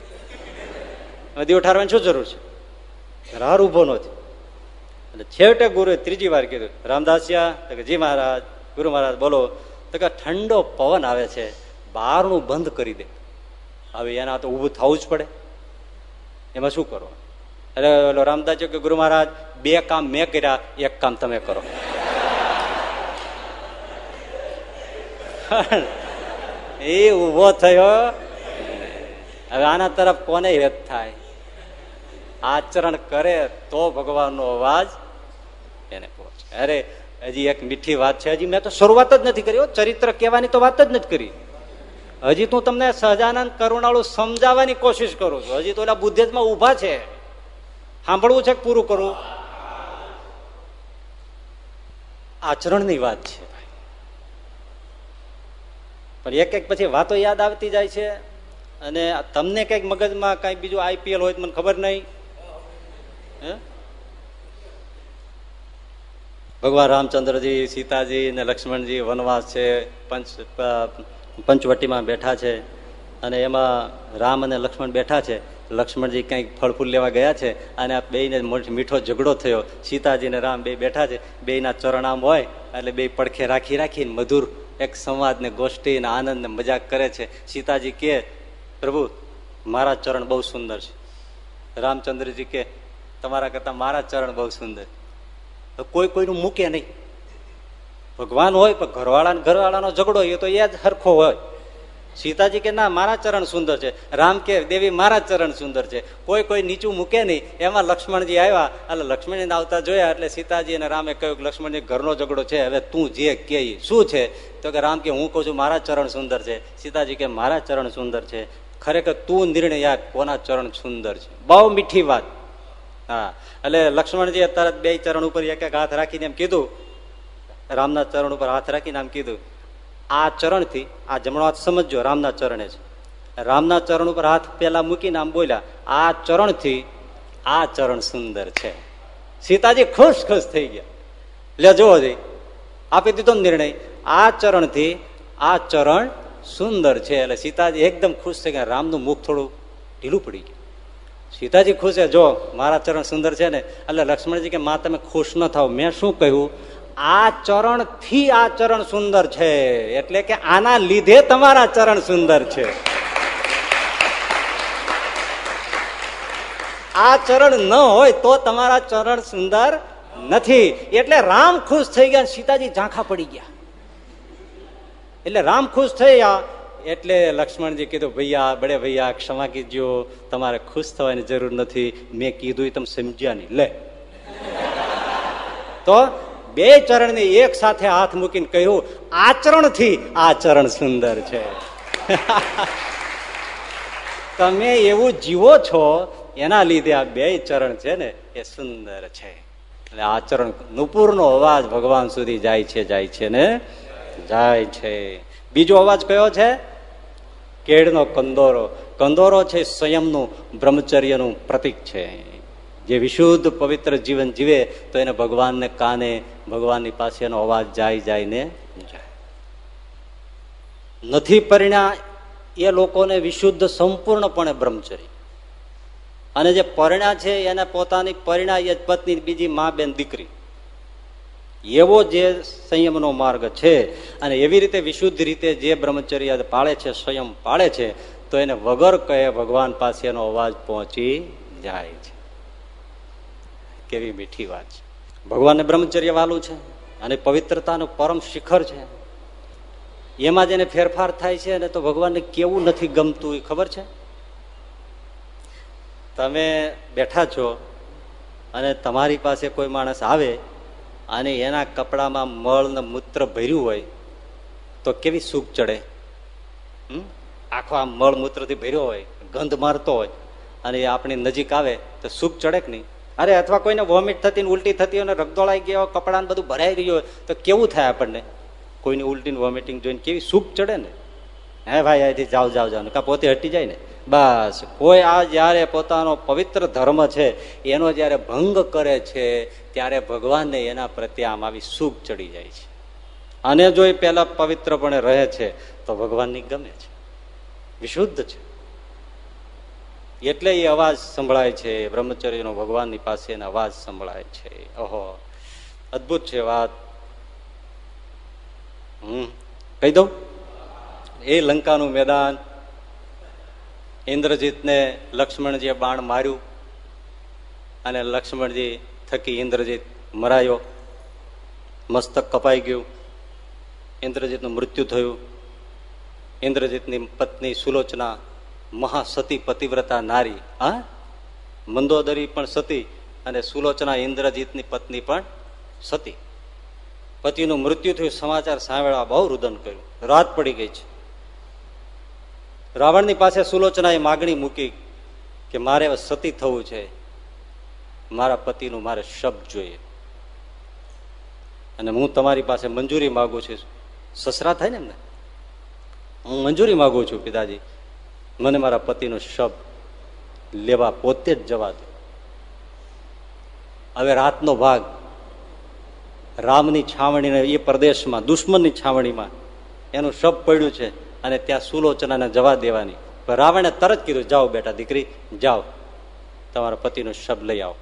દીવો ઠારવાની શું જરૂર છે? રાર ઊભો નથી એટલે છેવટે ગુરુએ ત્રીજી વાર કીધું, રામદાસિયા કે જી મહારાજ, ગુરુ મહારાજ, બોલો. તો કે ઠંડો પવન આવે છે બહારનું બંધ કરી દે. હવે એના તો ઊભું થવું જ પડે. એમાં શું કરો? એટલે રામદાસ કે, ગુરુ મહારાજ, બે કામ મેં કર્યા, એક કામ તમે કરો. એ ઊભો થયો. હવે આના તરફ કોને હેત થાય? આચરણ કરે તો ભગવાનનો અવાજ એને પહોંચે. અરે, હજી એક મીઠી વાત છે. હજી મેં તો શરૂઆત જ નથી કરી ચરિત્ર કહેવાની તો વાત જ નથી કરી. હજી હું તમને સહજાનંદ કરુણાળુ સમજાવવાની કોશિશ કરું છું. હજી તો એના બુદ્ધેજમાં ઊભા છે. સાંભળવું છે પૂરું કરવું આચરણની વાત છે. પણ એક એક પછી વાતો યાદ આવતી જાય છે. અને તમને કંઈક મગજમાં કઈ બીજું આઈપીએલ હોય મને ખબર નહીં. ભગવાન રામચંદ્રજી, સીતાજી ને લક્ષ્મણજી વનવાસ છે, પંચ પંચવટીમાં બેઠા છે. અને એમાં રામ અને લક્ષ્મણ બેઠા છે. લક્ષ્મણજી કંઈક ફળ ફૂલ લેવા ગયા છે અને આ બેને મીઠો ઝઘડો થયો. સીતાજી ને રામ બે બેઠા છે. બેના ચરણ આમ હોય એટલે બે પડખે રાખી રાખીને મધુર એક સંવાદ ને ગોષ્ઠી ને આનંદ ને મજાક કરે છે. સીતાજી કે, પ્રભુ, મારા ચરણ બહુ સુંદર છે. રામચંદ્રજી કે, તમારા કરતા મારા ચરણ બહુ સુંદર. કોઈ કોઈનું મૂકે નહીં. ભગવાન હોય, પણ ઘરવાળા ઘરવાળાનો ઝઘડો એ તો એ જ હરખો હોય. સીતાજી કે, ના, મારા ચરણ સુંદર છે. રામ કે, દેવી, મારા ચરણ સુંદર છે. કોઈ કોઈ નીચું મૂકે નહીં. એમાં લક્ષ્મણજી આવ્યા. એટલે લક્ષ્મણજીને આવતા જોયા એટલે સીતાજી અને રામે કહ્યું કે, લક્ષ્મણજી, ઘરનો ઝઘડો છે. હવે તું જે કે શું છે? તો કે રામ કે, હું કહું છું, મારા ચરણ સુંદર છે. સીતાજી કે, મારા ચરણ સુંદર છે. ખરેખર તું નિર્ણય યાદ કોના ચરણ સુંદર છે. બહુ મીઠી વાત. હા. એટલે લક્ષ્મણજીએ તરત બે ચરણ ઉપર એક એક હાથ રાખીને એમ કીધું. રામના ચરણ ઉપર હાથ રાખીને આમ કીધું. આ ચરણથી, આ જમણો હાથ સમજો રામના ચરણે છે. રામના ચરણ ઉપર હાથ પેલા મૂકીને આમ બોલ્યા, આ ચરણથી આ ચરણ સુંદર છે. સીતાજી ખુશ ખુશ થઈ ગયા. લે જોવો જઈ આપી દીધો નિર્ણય. આ ચરણથી આ ચરણ સુંદર છે. એટલે સીતાજી એકદમ ખુશ થઈ ગયા. રામનું મુખ થોડું ઢીલું પડી ગયું. સીતાજી ખુશ છે, જો મારા ચરણ સુંદર છે ને, એટલે લક્ષ્મણજી કે, માં, તમે ખુશ ન થાવ મેં શું કહ્યું? આ ચરણથી આ ચરણ સુંદર છે. એટલે કે આના લીધે તમારા ચરણ સુંદર છે. આ ચરણ ન હોય તો તમારા ચરણ સુંદર નથી. એટલે રામ ખુશ થઈ ગયા સીતાજી ઝાંખા પડી ગયા. એટલે રામ ખુશ થઈ ગયા એટલે લક્ષ્મણજી કીધું, ભૈયા, બડે ભૈયા, ક્ષમા કીજો. તમારે ખુશ થવાની જરૂર નથી. મેં કીધું તમે સમજ્યા નહીં. લે. તો બે ચરણને એક સાથે હાથ મૂકીને કહ્યું, આચરણથી આ ચરણ સુંદર છે. તમે એવું જીવો છો, એના લીધે આ બે ચરણ છે ને, એ સુંદર છે. એટલે આચરણ નુપુરનો અવાજ ભગવાન સુધી જાય છે જાય છે ને, જાય છે. બીજો અવાજ કયો છે? કેળનો કંદોરો. કંદોરો છે સંયમનું બ્રહ્મચર્યનું પ્રતીક છે. જે વિશુદ્ધ પવિત્ર જીવન જીવે, તો એને ભગવાનને કાને, ભગવાનની પાસે એનો અવાજ જાય જાય ને જાય. નથી પરિણ્યા એ લોકોને વિશુદ્ધ સંપૂર્ણપણે બ્રહ્મચર્ય. અને જે પરણ્યા છે, એને પોતાની પરિણા એ પત્ની બીજી મા બેન દીકરી. એવો જે સંયમનો માર્ગ છે, અને એવી રીતે વિશુદ્ધ રીતે જે બ્રહ્મચર્ય પાળે છે સંયમ પાળે છે, તો એને વગર કહે ભગવાન પાસે એનો અવાજ પહોંચી જાય છે. કેવી મીઠી વાત છે. ભગવાનને બ્રહ્મચર્ય વાલું છે અને પવિત્રતાનું પરમ શિખર છે. એમાં જેને ફેરફાર થાય છે અને તો ભગવાનને કેવું નથી ગમતું એ ખબર છે? તમે બેઠા છો અને તમારી પાસે કોઈ માણસ આવે અને એના કપડામાં મળ ને મૂત્ર ભર્યું હોય, તો કેવી સુખ ચડે? આખો આ મળ મૂત્રથી ભર્યો હોય, ગંધ મારતો હોય અને એ આપણી નજીક આવે, તો સુખ ચડે કે નહીં? અરે અથવા કોઈને વોમિટ થતી ઉલટી થતી હોય રગદોળાઈ ગયો કપડાને બધું ભરાઈ ગયું હોય, તો કેવું થાય આપણને? કોઈની ઉલટી વોમિટિંગ જોઈને કેવી સુખ ચડે ને? હે ભાઈ, અહીંથી જાવ જાવ જાવ કા પોતે હટી જાય ને? બસ, કોઈ આ જયારે પોતાનો પવિત્ર ધર્મ છે, એનો જયારે ભંગ કરે છે, ત્યારે ભગવાનને એના પ્રત્યે આમ આવી સુખ ચડી જાય છે. અને જો એ પેલા પવિત્રપણે રહે છે, તો ભગવાનની ગમે છે. વિશુદ્ધ છે. એટલે એ અવાજ સંભળાય છે, બ્રહ્મચર્યનો ભગવાનની પાસે અવાજ સંભળાય છે. ઓહો, અદભુત છે વાત. હમ, કહી દઉં? એ લંકાનું મેદાન, ઇન્દ્રજીતને લક્ષ્મણજીએ બાણ માર્યું અને લક્ષ્મણજી થકી ઇન્દ્રજીત મરાયો. મસ્તક કપાઈ ગયું. ઇન્દ્રજીતનું મૃત્યુ થયું. ઇન્દ્રજીતની પત્ની સુલોચના મહાસતી પતિવ્રતા નારી, હા? મંદોદરી પણ સતી અને સુલોચના ઇન્દ્રજીતની પત્ની પણ સતી. પતિનું મૃત્યુ થયું, સમાચાર સાંભળવા બહુ રુદન કર્યું. રાત પડી ગઈ છે. રાવણની પાસે સુલોચનાએ માગણી મૂકી કે મારે સતી થવું છે. મારા પતિનું મારે શબ્દ જોઈએ. અને હું તમારી પાસે મંજૂરી માગું છું. સસરા થાય ને એમને? હું મંજૂરી માગું છું પિતાજી. મને મારા પતિનો શબ્દ લેવા પોતે જ જવા દો. હવે રાતનો ભાગ, રામની છાવણી એ પ્રદેશમાં, દુશ્મનની છાવણીમાં એનું શબ પડ્યું છે અને ત્યાં સુલોચનાને જવા દેવાની. રાવણે તરત કીધું, જાઓ બેટા દીકરી, જાઓ. તમારા પતિનો શબ લઈ આવો.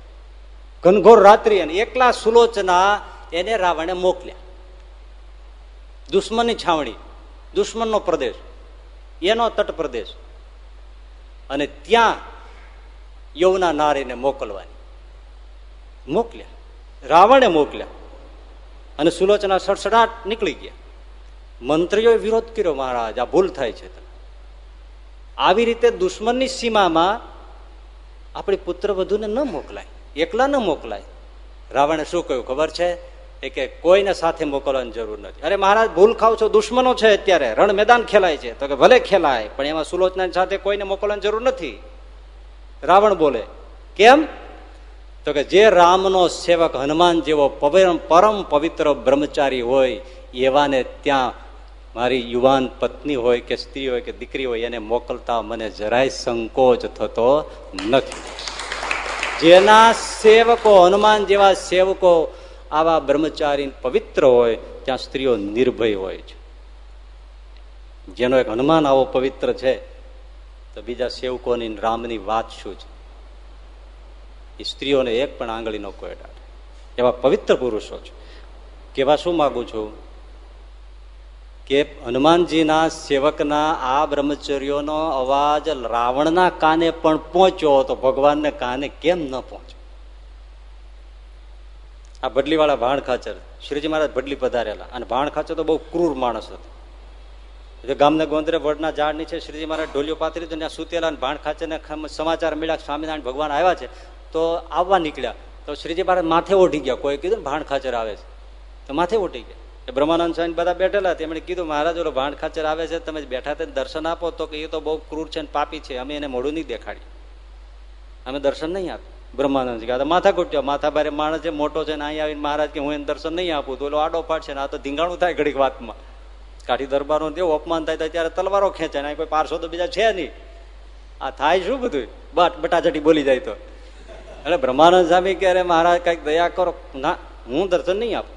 ઘનઘોર રાત્રિ અને એકલા સુલોચના એને રાવણે મોકલ્યા. દુશ્મનની છાવણી, દુશ્મનનો પ્રદેશ, એનો તટ પ્રદેશ. અને ત્યાં યૌના નારીને મોકલવાની. મોકલ્યા. રાવણે મોકલ્યા. અને સુલોચના સડસડાટ નીકળી ગયા. મંત્રીઓએ વિરોધ કર્યો, મહારાજ, આ ભૂલ થાય છે આવી રીતે દુશ્મનની સીમામાં આપણી પુત્ર વધુને ન મોકલાય, એકલા ન મોકલાય. રાવણે શું કહ્યું ખબર છે? એ કે કોઈને સાથે મોકલવાની જરૂર નથી. અરે મહારાજ, ભૂલ ખાવ છો, દુશ્મનો છે અત્યારે. રણ મેદાન ખેલાય છે. તો કે ભલે ખેલાય, પણ એમાં સુલોચના સાથે કોઈને મોકલવાની જરૂર નથી. રાવણ બોલે, કેમ? તો કે જે રામનો સેવક હનુમાન જેવો પરમ પવિત્ર બ્રહ્મચારી હોય, એવાને ત્યાં મારી યુવાન પત્ની હોય કે સ્ત્રી હોય કે દીકરી હોય, એને મોકલતા મને જરાય સંકોચ થતો નથી. જેના સેવકો હનુમાન જેવા સેવકો આવા બ્રહ્મચારી પવિત્ર હોય, ત્યાં સ્ત્રીઓ નિર્ભય હોય છે. જેનો એક હનુમાન આવો પવિત્ર છે, તો બીજા સેવકોની રામની વાત શું છે? એ સ્ત્રીઓને એક પણ આંગળીનો કોઈ એવા પવિત્ર પુરુષો છે. કેવા શું માગું છું? કે હનુમાનજીના સેવકના આ બ્રહ્મચર્યોનો અવાજ રાવણના કાને પણ પહોંચ્યો તો ભગવાનને કાને કેમ ન પહોંચ્યો? આ ભડલી વાળા ભાણ ખાચર. શ્રીજી મહારાજ ભડલી પધારેલા. અને ભાણ ખાચર તો બહુ ક્રૂર માણસ હતો. ગામને ગોંદરે વડના ઝાડ નીચે શ્રીજી મહારાજ ઢોલિયો પાથરી ત્યાં સુતેલા અને ભાણ ખાચરને સમાચાર મળ્યા સ્વામિનારાયણ ભગવાન આવ્યા છે, તો આવવા નીકળ્યા. તો શ્રીજી મહારાજ માથે ઓઢી ગયા. કોઈ કીધું ભાણ ખાચર આવે છે. તો માથે ઓઢી ગયા. એ બ્રહ્માનંદ સ્વામી બધા બેઠેલા. તેમણે કીધું, મહારાજ, ઓલો ભાંડ ખાચર આવે છે. તમે બેઠા તેને દર્શન આપો. તો કે, એ તો બહુ ક્રૂર છે પાપી છે. અમે એને મોડું નહીં દેખાડી. અમે દર્શન નહીં આપ્યું બ્રહ્માનંદ કે માથા કૂટ્યો માથા બારે માણસ છે મોટો છે ને અહીંયા આવીને મહારાજ કે હું એને દર્શન નહીં આપું, તો આડો પાડશે ને આ તો ધીંગાણું થાય ઘડીક વાતમાં. કાઠી દરબારનું તેવું અપમાન થાય ત્યારે તલવારો ખેંચે ને કોઈ પારસો તો બીજા છે નહીં. આ થાય શું બધું બટ બટાચટી બોલી જાય તો. એટલે બ્રહ્માનંદ સ્વામી કે અરે મહારાજ કંઈક દયા કરો. ના, હું દર્શન નહીં આપું.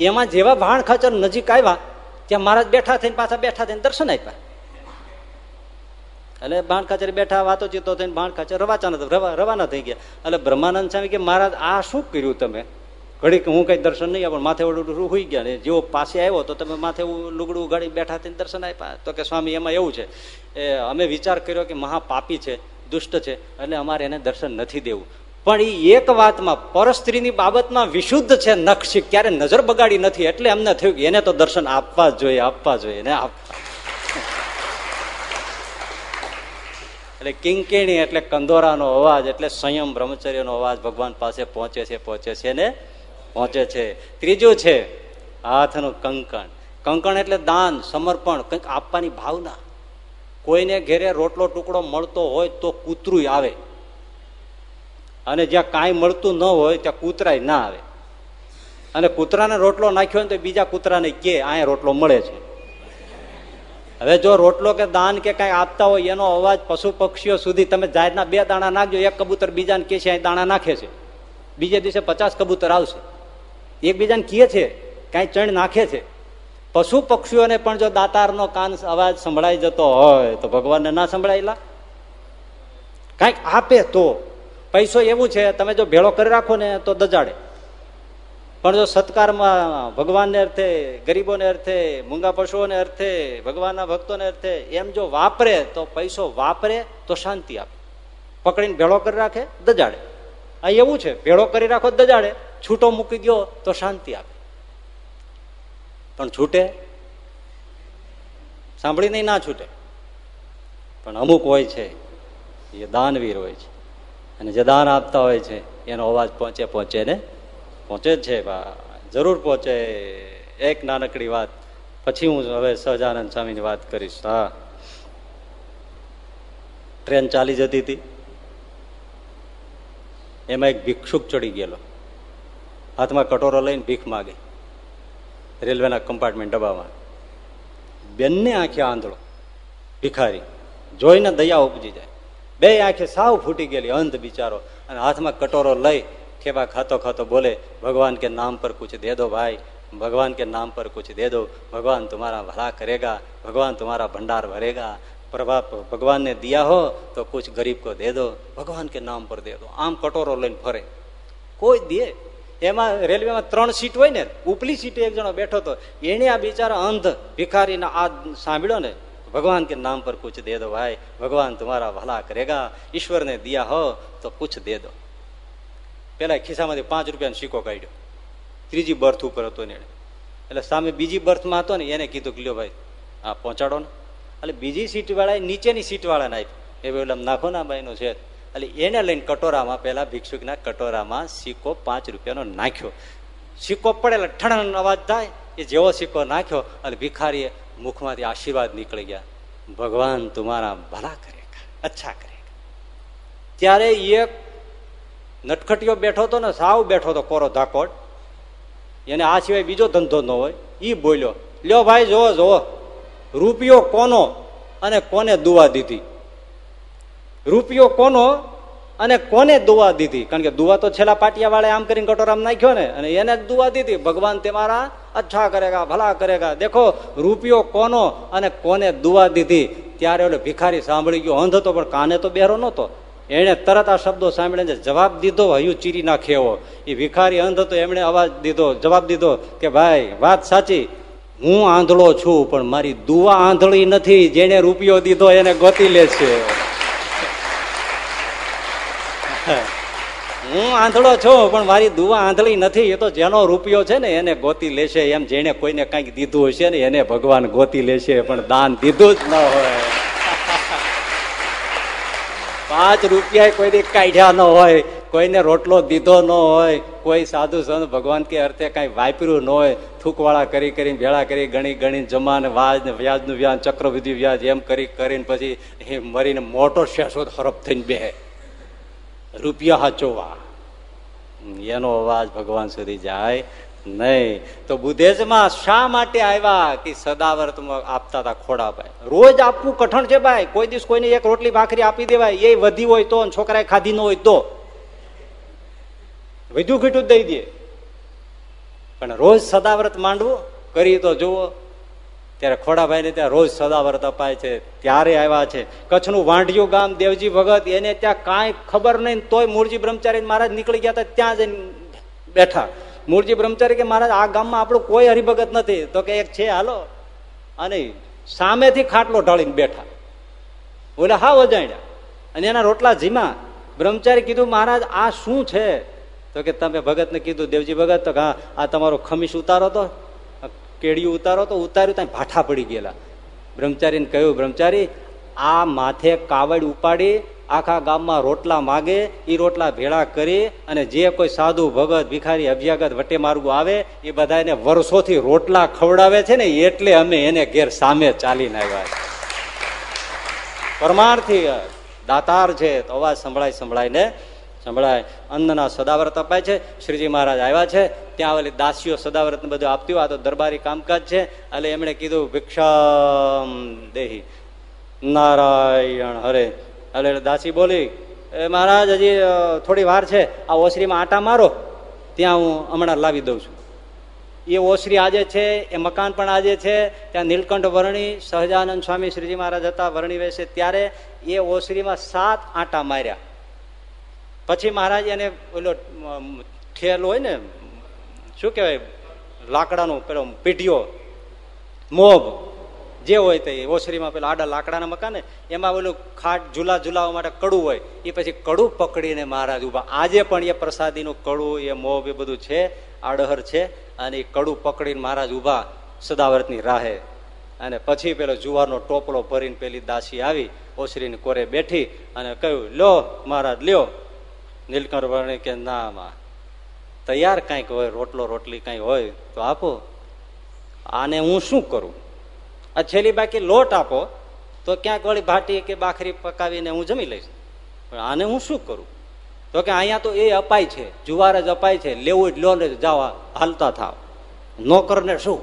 એમાં જેવા ભાણ ખાચર નજીક આવ્યા, ત્યાં મહારાજ બેઠા થઈને પાછા બેઠા થઈને દર્શન આપ્યા. એટલે ભાણ ખાચર બેઠા વાતો ચીતો થઈને ભાણ ખાચર રવાચાના રવાના થઈ ગયા. એટલે બ્રહ્માનંદ સ્વામી કે, મહારાજ, આ શું કર્યું તમે? ઘડીક હું કઈ દર્શન નહીં પણ માથે ઓડું હોઈ ગયા ને. જેવો પાસે આવ્યો તો તમે માથે લુગડું ઉગાડી બેઠા થઈને દર્શન આપ્યા. તો કે, સ્વામી, એમાં એવું છે, એ, અમે વિચાર કર્યો કે મહાપાપી છે, દુષ્ટ છે, એટલે અમારે એને દર્શન નથી દેવું. પણ એ એક વાતમાં, પરસ્ત્રીની બાબતમાં વિશુદ્ધ છે નક્ષિક ક્યારે નજર બગાડી નથી, એટલે એમને થયું કે એને તો દર્શન આપવા જોઈએ આપવા જોઈએ ને આપવા એટલે કિંકિણી એટલે કંદોરાનો અવાજ, એટલે સંયમ બ્રહ્મચર્યનો અવાજ ભગવાન પાસે પહોંચે છે પહોંચે છે ને પહોંચે છે. ત્રીજું છે હાથનું કંકણ. કંકણ એટલે દાન, સમર્પણ, કંઈક આપવાની ભાવના. કોઈને ઘેરે રોટલો ટુકડો મળતો હોય તો કૂતરું આવે. અને જ્યાં કાંઈ મળતું ન હોય ત્યાં કૂતરાય ના આવે. અને કૂતરાને રોટલો નાખ્યો હોય તો બીજા કૂતરાને કે અહીંયા રોટલો મળે છે. હવે જો રોટલો કે દાન કે કઈ આપતા હોય, એનો અવાજ પશુ પક્ષીઓ સુધી તમે જાહેરના બે દાણા નાખજો, એક કબૂતર બીજાને કે છે, અહીં દાણા નાખે છે. બીજે દિવસે પચાસ કબૂતર આવશે. એકબીજાને કહે છે, કઈ ચણ નાખે છે. પશુ પક્ષીઓને પણ જો દાતારનો કાન અવાજ સંભળાઈ જતો હોય, તો ભગવાનને ના સંભળાયેલા? કંઈક આપે તો. પૈસો એવું છે, તમે જો ભેળો કરી રાખો ને, તો દજાડે. પણ જો સત્કારમાં ભગવાનને અર્થે, ગરીબોને અર્થે, મૂંગા પશુઓને અર્થે, ભગવાનના ભક્તોને અર્થે એમ જો વાપરે તો પૈસો વાપરે તો શાંતિ આપે. પકડીને ભેળો કરી રાખે, દજાડે. આ એવું છે, ભેળો કરી રાખો, દજાડે. છૂટો મૂકી ગયો તો શાંતિ આપે. પણ છૂટે? સાંભળીને ના છૂટે. પણ અમુક હોય છે, એ દાનવીર હોય છે. અને જે દાન આપતા હોય છે, એનો અવાજ પહોંચે પહોંચે ને પહોંચે જ છે જરૂર પહોંચે. એક નાનકડી વાત. પછી હું હવે સહજાનંદ સ્વામીની વાત કરીશ. હા. ટ્રેન ચાલી જતી હતી. એમાં એક ભિક્ષુક ચડી ગયેલો. હાથમાં કટોરો લઈને ભીખ માગે. રેલવેના કમ્પાર્ટમેન્ટ ડબ્બામાં. બેનને આંખે આંધળો. ભિખારી. જોઈને દયા ઉપજી જાય. બે આંખે સાવ ફૂટી ગયેલી. અંધ બિચારો. અને હાથમાં કટોરો લઈ ખેવા ખાતો ખાતો બોલે, ભગવાન કે નામ પર કુછ દે દો ભાઈ, ભગવાન કે નામ પર કુછ દે દો, ભગવાન તુમ્હારા ભલા કરેગા, ભગવાન તુમ્હારા ભંડાર ભરેગા પ્રભા ભગવાનને દિયા હો તો કુછ ગરીબ કો દે દો, ભગવાન કે નામ પર દે દો. આમ કટોરો લઈને ફરે. કોઈ દે. એમાં રેલવેમાં ત્રણ સીટ હોય ને, ઉપલી સીટે એક જણો બેઠો હતો એને આ બિચારા અંધ ભિખારીને આ સાંભળ્યો ને, ભગવાન કે નામ પર કુછ દે દો ભાઈ, ભગવાન તમારા ભલા કરેગા, ઈશ્વરને દિયા હો તો કુછ દે દો. પેલા ખિસ્સામાંથી પાંચ રૂપિયાનો સિક્કો કાઢ્યો. ત્રીજી બર્થ ઉપર હતો એને. એટલે સામે બીજી બર્થમાં હતો ને, એને કીધું કે લ્યો ભાઈ હા પહોંચાડો ને. એટલે બીજી સીટવાળાએ નીચેની સીટવાળાને આપી એ એટલે નાખો ના ભાઈનો છે એટલે એને લઈને કટોરામાં પેલા ભિક્ષુકના કટોરામાં સિક્કો પાંચ રૂપિયાનો નાખ્યો. સિક્કો પડે એટલે ઠણ અવાજ થાય, એ જેવો સિક્કો નાખ્યો, એટલે ભિખારીએ મુખમાંથી આશીર્વાદ નીકળી ગયા. ભગવાન તુમારા ભલા કરે. અચ્છા કરે. ત્યારે એક નટખટીયો બેઠો હતો ને સાવ બેઠો હતો કોરો ધાકોટ એને આ સિવાય બીજો ધંધો ન હોય. એ બોલ્યો, લ્યો ભાઈ જોવો જોવો રૂપિયો કોનો અને કોને દુવા દીધી? રૂપિયો કોનો અને કોને દુવા દીધી? કારણ કે દુવા તો છેલ્લા પાટિયાવાળે આમ કરીને કટોરામ નાખ્યો ને, અને એને જ દુવા દીધી. ભગવાન તમારા અચ્છા કરેગા, ભલા કરેગા. દેખો, રૂપિયો કોનો અને કોને દુવા દીધી? ત્યારે ઓલો ભિખારી સાંભળી ગયો. અંધ હતો પણ કાને તો બેરો નતો એણે તરત આ શબ્દો સાંભળીને જવાબ દીધો, હયું ચીરી નાખે એવો એ ભિખારી અંધ હતો, એમણે અવાજ દીધો, જવાબ દીધો કે, ભાઈ, વાત સાચી. હું આંધળો છું, પણ મારી દુવા આંધળી નથી. જેને રૂપિયો દીધો એને ગોતી લે છે. હું આંધળો છું, પણ મારી દુવા આંધળી નથી. એ તો જેનો રૂપિયો છે ને, એને ગોતી લેશે એમ જેને કોઈને કંઈક દીધું હશે ને, એને ભગવાન ગોતી લેશે પણ દાન દીધું જ ન હોય. પાંચ રૂપિયા કોઈને કાઢ્યા ન હોય, કોઈને રોટલો દીધો ન હોય, કોઈ સાધુ સંત ભગવાન કે અર્થે કઈ વાપર્યું ન હોય, થૂકવાળા કરી કરીને, ભેળા કરી, ગણી ગણી જમા ને વાજ ને વ્યાજનું વ્યાજ, ચક્રવૃદ્ધિ વ્યાજ, એમ કરી કરીને પછી મરીને મોટો શેષો હરફ થઈને બે રૂપિયા હાચોવા એનો અવાજ ભગવાન સુધી જાય. નહીં. તો બુદ્ધેજમાં શા માટે આવ્યા કે સદાવર્તમાં આપતા હતા ખોડાભાઈ રોજ આપવું કઠણ છે ભાઈ. કોઈ દિવસ કોઈને એક રોટલી ભાખરી આપી દેવાય. એ વધી હોય તો છોકરાએ ખાધી ન હોય તો. વધુ ઘીટું દઈ દે. પણ રોજ સદાવ્રત માંડવું? કરી તો જુઓ. ત્યારે ખોડાભાઈ ને ત્યાં રોજ સદાવ્રત અપાય છે. ત્યારે આવ્યા છે. કચ્છનું વાંઢિયું ગામ, દેવજી ભગત, એને ત્યાં કાંઈ ખબર નહીં. તોય મૂળજી બ્રહ્મચારી મહારાજ નીકળી ગયા હતા ત્યાં જઈને બેઠા. મૂળજી બ્રહ્મચારી કે, મહારાજ, આ ગામમાં આપણું કોઈ હરિભગત નથી. તો કે, એક છે, હાલો. અને સામેથી ખાટલો ઢાળીને બેઠા. બોલે, હા, વજાણ્યા. અને એના રોટલા જીમા બ્રહ્મચારી કીધું, મહારાજ, આ શું છે? તો કે, તમે ભગતને કીધું, દેવજી ભગત, તો હા, આ તમારો ખમીશ ઉતારો તો કેડિયું ઉતારો તો. ઉતાર્યું ત્યાં ભાઠા પડી ગયેલા. બ્રહ્મચારીને કહ્યું, બ્રહ્મચારી, આ માથે કાવડ ઉપાડી આખા ગામમાં રોટલા માગે એ રોટલા ભેળા કરી અને જે કોઈ સાધુ, ભગત, ભિખારી, અભ્યાગત, વટે માર્ગો આવે, એ બધા એને વર્ષોથી રોટલા ખવડાવે છે ને, એટલે અમે એને ઘેર સામે ચાલીને આવ્યા છે પરમાર્થી દાતાર છે, તો અવાજ સંભળાય સંભળાય સંભળાય. અન્નના સદાવ્રત અપાય છે. શ્રીજી મહારાજ આવ્યા છે. ત્યાં ઓલી દાસીઓ સદાવ્રત બધું આપતી આ તો દરબારી કામકાજ છે. એટલે એમણે કીધું ભિક્ષા દેહી. નારાયણ હરે. એટલે દાસી બોલી, એ મહારાજ, હજી થોડી વાર છે. આ ઓસરીમાં આટા મારો. ત્યાં હું હમણાં લાવી દઉં છું. એ ઓસરી આજે છે, એ મકાન પણ આજે છે. ત્યાં નીલકંઠ વરણી, સહજાનંદ સ્વામી શ્રીજી મહારાજ હતા, વર્ણી વેસે ત્યારે એ ઓસરીમાં સાત આટા માર્યા. પછી મહારાજ એને ઓલો ઠેલ હોય ને, શું કહેવાય, લાકડાનો પેલો પીઢીઓ મોબ જે હોય તે ઓસરીમાં પેલા આડા લાકડાના મકાન, એમાં ઓલું ખાટ ઝૂલા ઝૂલાવા માટે કડું હોય એ પછી કડું પકડીને મહારાજ ઊભા આજે પણ એ પ્રસાદીનું કડું, એ મોબ એ બધું છે, આડહર છે, અને એ કડું પકડીને મહારાજ ઊભા સદાવ્રતની રાહે. અને પછી પેલો જુવારનો ટોપલો ભરીને પેલી દાસી આવી ઓસરીની કોરે બેઠી અને કહ્યું લ્યો મહારાજ, લ્યો. નીલકંઠ વર્ણે કે, ના તૈયાર કાંઈક હોય, રોટલો રોટલી કાંઈ હોય તો આપો. આને હું શું કરું? આ છેલ્લી બાકી લોટ આપો, તો ક્યાંક વળી ભાટી કે બાખરી પકાવીને હું જમી લઈશ. પણ આને હું શું કરું? તો કે અહીંયા તો એ અપાય છે, જુવાર જ અપાય છે, લેવું જ લો ને જાઓ હાલતા થાવ. નોકરને શું?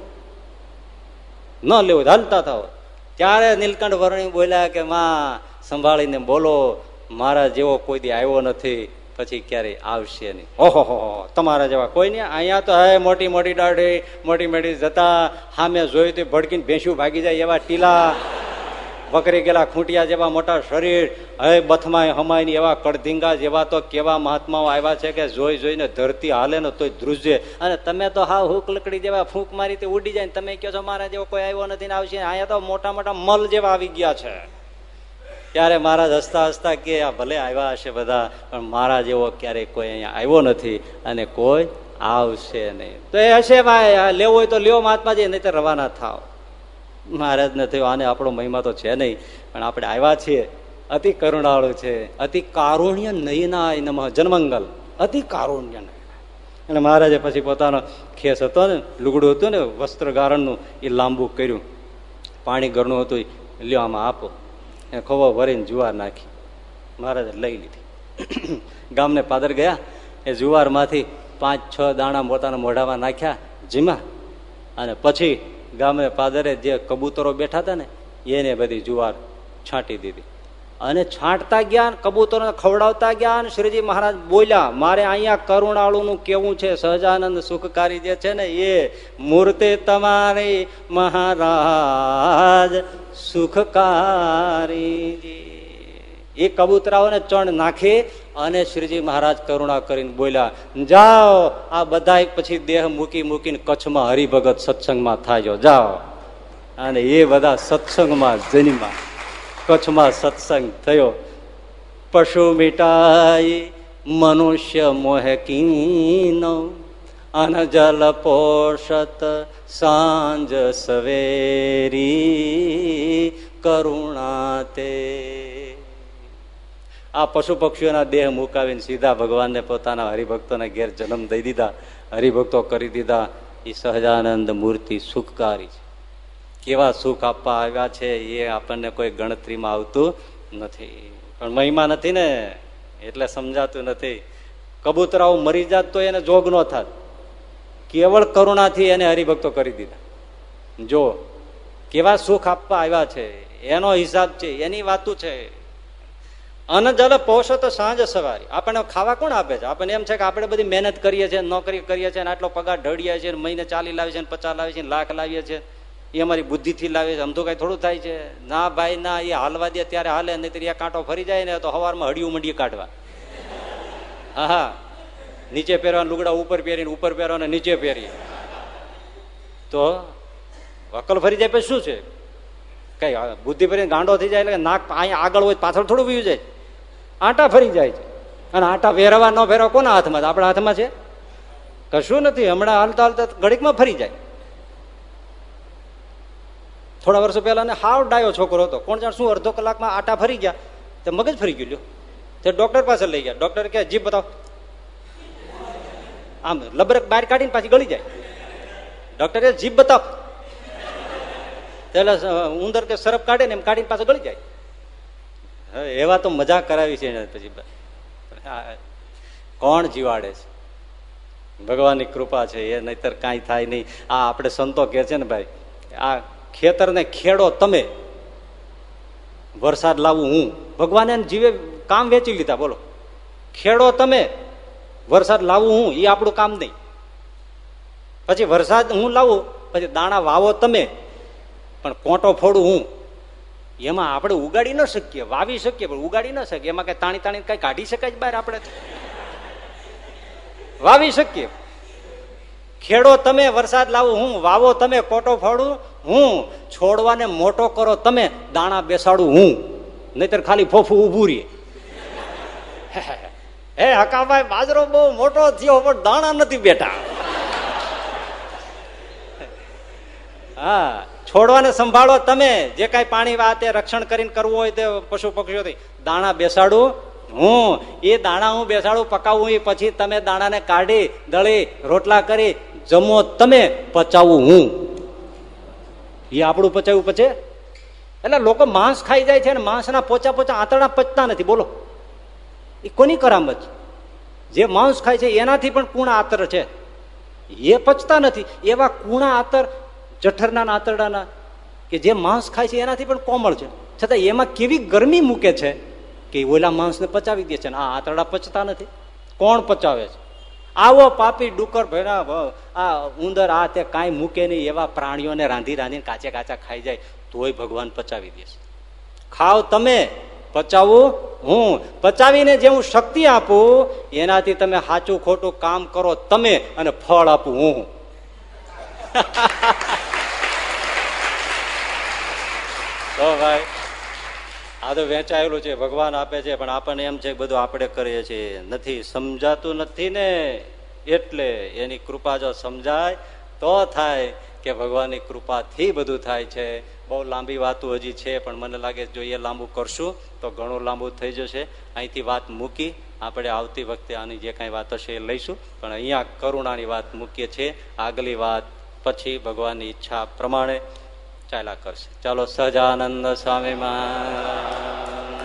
ન લેવું, હાલતા થાવ. ત્યારે નીલકંઠ વર્ણી બોલ્યા કે, માં, સંભાળીને બોલો, મારા જેવો કોઈ દી આવ્યો નથી. પછી ક્યારેય આવશે નહીં. ઓહો, હો તમારા જેવા કોઈ નહીં. અહીંયા તો હે, મોટી મોટી દાઢી, મોટી મોટી જતા સામે જોયું તો ભડકીને ભેંસું ભાગી જાય એવા ટીલા, વકરી ગયેલા ખૂંટિયા જેવા મોટા શરીર હવે બથમાય હમાયની એવા કડધીંગા જેવા તો કેવા મહાત્માઓ આવ્યા છે કે જોઈ જોઈને ધરતી હાલે ને તોય ધ્રુજે. અને તમે તો હા હુક લકડી જેવા ફૂંક મારી તે ઉડી જાય તમે કહો છો મારા જેવો કોઈ આવ્યો નથી ને આવશે. અહીંયા તો મોટા મોટા મલ જેવા આવી ગયા છે. ત્યારે મહારાજ હસતા હસતા કે આ ભલે આવ્યા હશે બધા, પણ મારા જેવો ક્યારેય કોઈ અહીંયા આવ્યો નથી અને કોઈ આવશે નહીં. તો એ હશે ભાઈ લેવો હોય તો લ્યો મહાત્માજી નહીં તો રવાના થાવ. મહારાજ ને થયું, આને આપણો મહિમા તો છે નહીં, પણ આપણે આવ્યા છીએ. અતિ કરુણાળુ છે, અતિ કારુણ્ય નયના નમઃ, જન્મંગલ. અતિ કારુણ્ય અને મહારાજે પછી પોતાનો ખેસ હતો ને, લુગડું હતું ને વસ્ત્ર ગારણનું એ લાંબુ કર્યું. પાણી ગરણું હતું લ્યો આમાં આપો. એ ખોવો ભરીને જુવાર નાખી. મહારાજે લઈ લીધી. ગામને પાદર ગયા, એ જુવારમાંથી પાંચ, છ દાણા પોતાના મોઢામાં નાખ્યા જીમા અને પછી ગામે પાદરે જે કબૂતરો બેઠા હતા ને, એને બધી જુવાર છાંટી દીધી. અને છાંટતા ગયા કબૂતરો ખવડાવતા ગયા અને શ્રીજી મહારાજ બોલ્યા, મારે અહીંયા કરુણાળુનું કેવું છે? સહજાનંદ સુખકારી જે છે ને, એ મૂર્તિ તમારી મહારાજ સુખકારી. એ કબૂતરાઓને ચણ નાખી અને શ્રીજી મહારાજ કરુણા કરીને બોલ્યા, જાઓ, આ બધા પછી દેહ મૂકી મૂકીને કચ્છમાં હરિભગત સત્સંગમાં થાય જાઓ. અને એ બધા સત્સંગમાં જન્મા કચ્છમાં સત્સંગ થયો. પશુ મીટાઈ, મનુષ્ય મોહકીનો અનજલ પોષત સાંજ સવેરી કરુણા તે આ પશુ પક્ષીઓના દેહ મુકાવીને સીધા ભગવાનને પોતાના હરિભક્તોને ઘેર જન્મ દઈ દીધા. હરિભક્તો કરી દીધા. એ સહજાનંદ મૂર્તિ સુખકારી છે. કેવા સુખ આપવા આવ્યા છે એ આપણને કોઈ ગણતરીમાં આવતું નથી. પણ મહિમા નથી ને, એટલે સમજાતું નથી. કબૂતરાઓ મરી જાત તો એને જોગ ન થાત. કેવળ કરુણાથી એને હરિભક્તો કરી દીધા. જો કેવા સુખ આપવા આવ્યા છે, એનો હિસાબ છે, એની વાતું છે. અન્ન જલ પોષો તો સાંજ સવારી. આપણને ખાવા કોણ આપે છે? આપણને એમ છે કે આપણે બધી મહેનત કરીએ છીએ, નોકરી કરીએ છીએ આટલો પગાર ઢળીએ છીએ, મહિને ચાલી લાવીએ છીએ પચાસ લાવીએ છીએ લાખ લાવીએ છીએ. એ અમારી બુદ્ધિથી લાવીએ છીએ આમ કઈ થોડું થાય છે. ના ભાઈ, ના, એ હાલવા દે, ત્યારે હાલે નહીં કાંટો ફરી જાય ને, તો હવારમાં હડિયું મંડીએ કાઢવા. હા હા. નીચે પહેરવાના લુગડા ઉપર પહેરીને ઉપર પહેરવાના નીચે પહેરીએ. તો અકલ ફરી જાય પછી શું છે? કઈ બુદ્ધિ ફરીને ગાંડો થઈ જાય એટલે નાક અહીંયા આગળ હોય પાછળ થોડું પીવું જાય. આટા ફરી જાય છે. અને આટા ફેરવા ન ફેરવા કોના હાથમાં? આપણા હાથમાં છે? કશું નથી. હમણાં હાલતા હાલતા ઘડીકમાં ફરી જાય. થોડા વર્ષો પહેલા ને હાવ ડાયો છોકરો હતો. કોણ જાણ શું અડધો કલાકમાં આટા ફરી ગયા. તો મગજ ફરી ગયું. લ્યો. તે ડોક્ટર પાસે લઈ ગયા. ડોક્ટર કે જીભ બતાવો. આમ લબરક બહાર કાઢીને પાછી ગળી જાય. ડોક્ટરે જીભ બતાવ. એટલે ઉંદર કે સરફ કાઢે ને એમ કાઢીને પાછો ગળી જાય. એવા તો મજા કરાવી છે પછી કોણ જીવાડે છે? ભગવાનની કૃપા છે, એ નહીતર કાંઈ થાય નહીં. આ આપણે સંતો કહે છે ને ભાઈ, આ ખેતરને ખેડો તમે. વરસાદ લાવું હું. ભગવાને જીવે, કામ વેચી લીધા, બોલો. ખેડો તમે. વરસાદ લાવું હું એ આપણું કામ નહીં. પછી વરસાદ હું લાવું, પછી દાણા વાવો તમે, પણ કોટો ફોડું હું. એમાં આપણે ઉગાડી ન શકીએ, વાવી શકીએ, પણ ઉગાડી ન શકીએ. એમાં કઈ તાણી તાણી કઈ કાઢી શકાય બહાર આપણે વાવી શકીએ. ખેડો તમે, વરસાદ લાવો હું, વાવો તમે, કોટો ફાડું હું. છોડવાને મોટો કરો તમે, દાણા બેસાડું હું. નહીતર ખાલી ફોફું ઉભું રહીએ હે હકાભાઈ, બાજરો બહુ મોટો થયો, પણ દાણા નથી બેઠા. હા, છોડવાને સંભાળો તમે. જે કઈ પાણી વાતે રક્ષણ કરીને કરવું હોય તે પશુ પક્ષીઓથી. દાણા બેસાડું. હું, એ દાણા હું બેસાડું, પકાવું એ પછી તમે દાણાને કાઢી, દળી, રોટલા કરી, જમો તમે, પચાવું હું. એ આપણું પચાવ્યું પચે એટલે લોકો માંસ ખાઈ જાય છે અને માંસના પોચા પોચા આંતરડા પચતા નથી. બોલો. એ કોની કરામત? જે માંસ ખાય છે, એનાથી પણ કુણા આતર છે. એ પચતા નથી. એવા કુણા આતર, જઠરના આંતરડાના, કે જે માંસ ખાય છે, એનાથી પણ કોમળ છે. છતાં એમાં કેવી ગરમી મૂકે છે કે ઓલા માણસને પચાવી દે છે ને આ આંતરડા પચતા નથી. કોણ પચાવે છે? આવો પાપી ડુકર ભેડા આ ઉંદર, આ તે કાંઈ મૂકે નહીં, એવા પ્રાણીઓને રાંધી રાંધીને કાચે કાચા ખાઈ જાય, તોય ભગવાન પચાવી દેશે ખાવ તમે. પચાવું? હું પચાવીને જે હું શક્તિ આપું એનાથી તમે સાચું ખોટું કામ કરો તમે અને ફળ આપું હું. તો ભાઈ આ તો વેચાયેલું છે ભગવાન આપે છે પણ આપણને એમ છે બધું આપણે કરીએ છીએ. નથી સમજાતું નથી ને. એટલે એની કૃપા જો સમજાય તો થાય કે ભગવાનની કૃપાથી બધું થાય છે. બહુ લાંબી વાતો હજી છે, પણ મને લાગે જો એ લાંબુ કરશું, તો ઘણું લાંબુ થઈ જશે. અહીંથી વાત મૂકી, આપણે આવતી વખતે આની જે કાંઈ વાત હશે એ લઈશું. પણ અહીંયા કરુણાની વાત મૂકીએ છીએ. આગલી વાત પછી ભગવાનની ઈચ્છા પ્રમાણે ચાલ્યા કરશે. ચાલો સહજાનંદ સ્વામી મહારાજ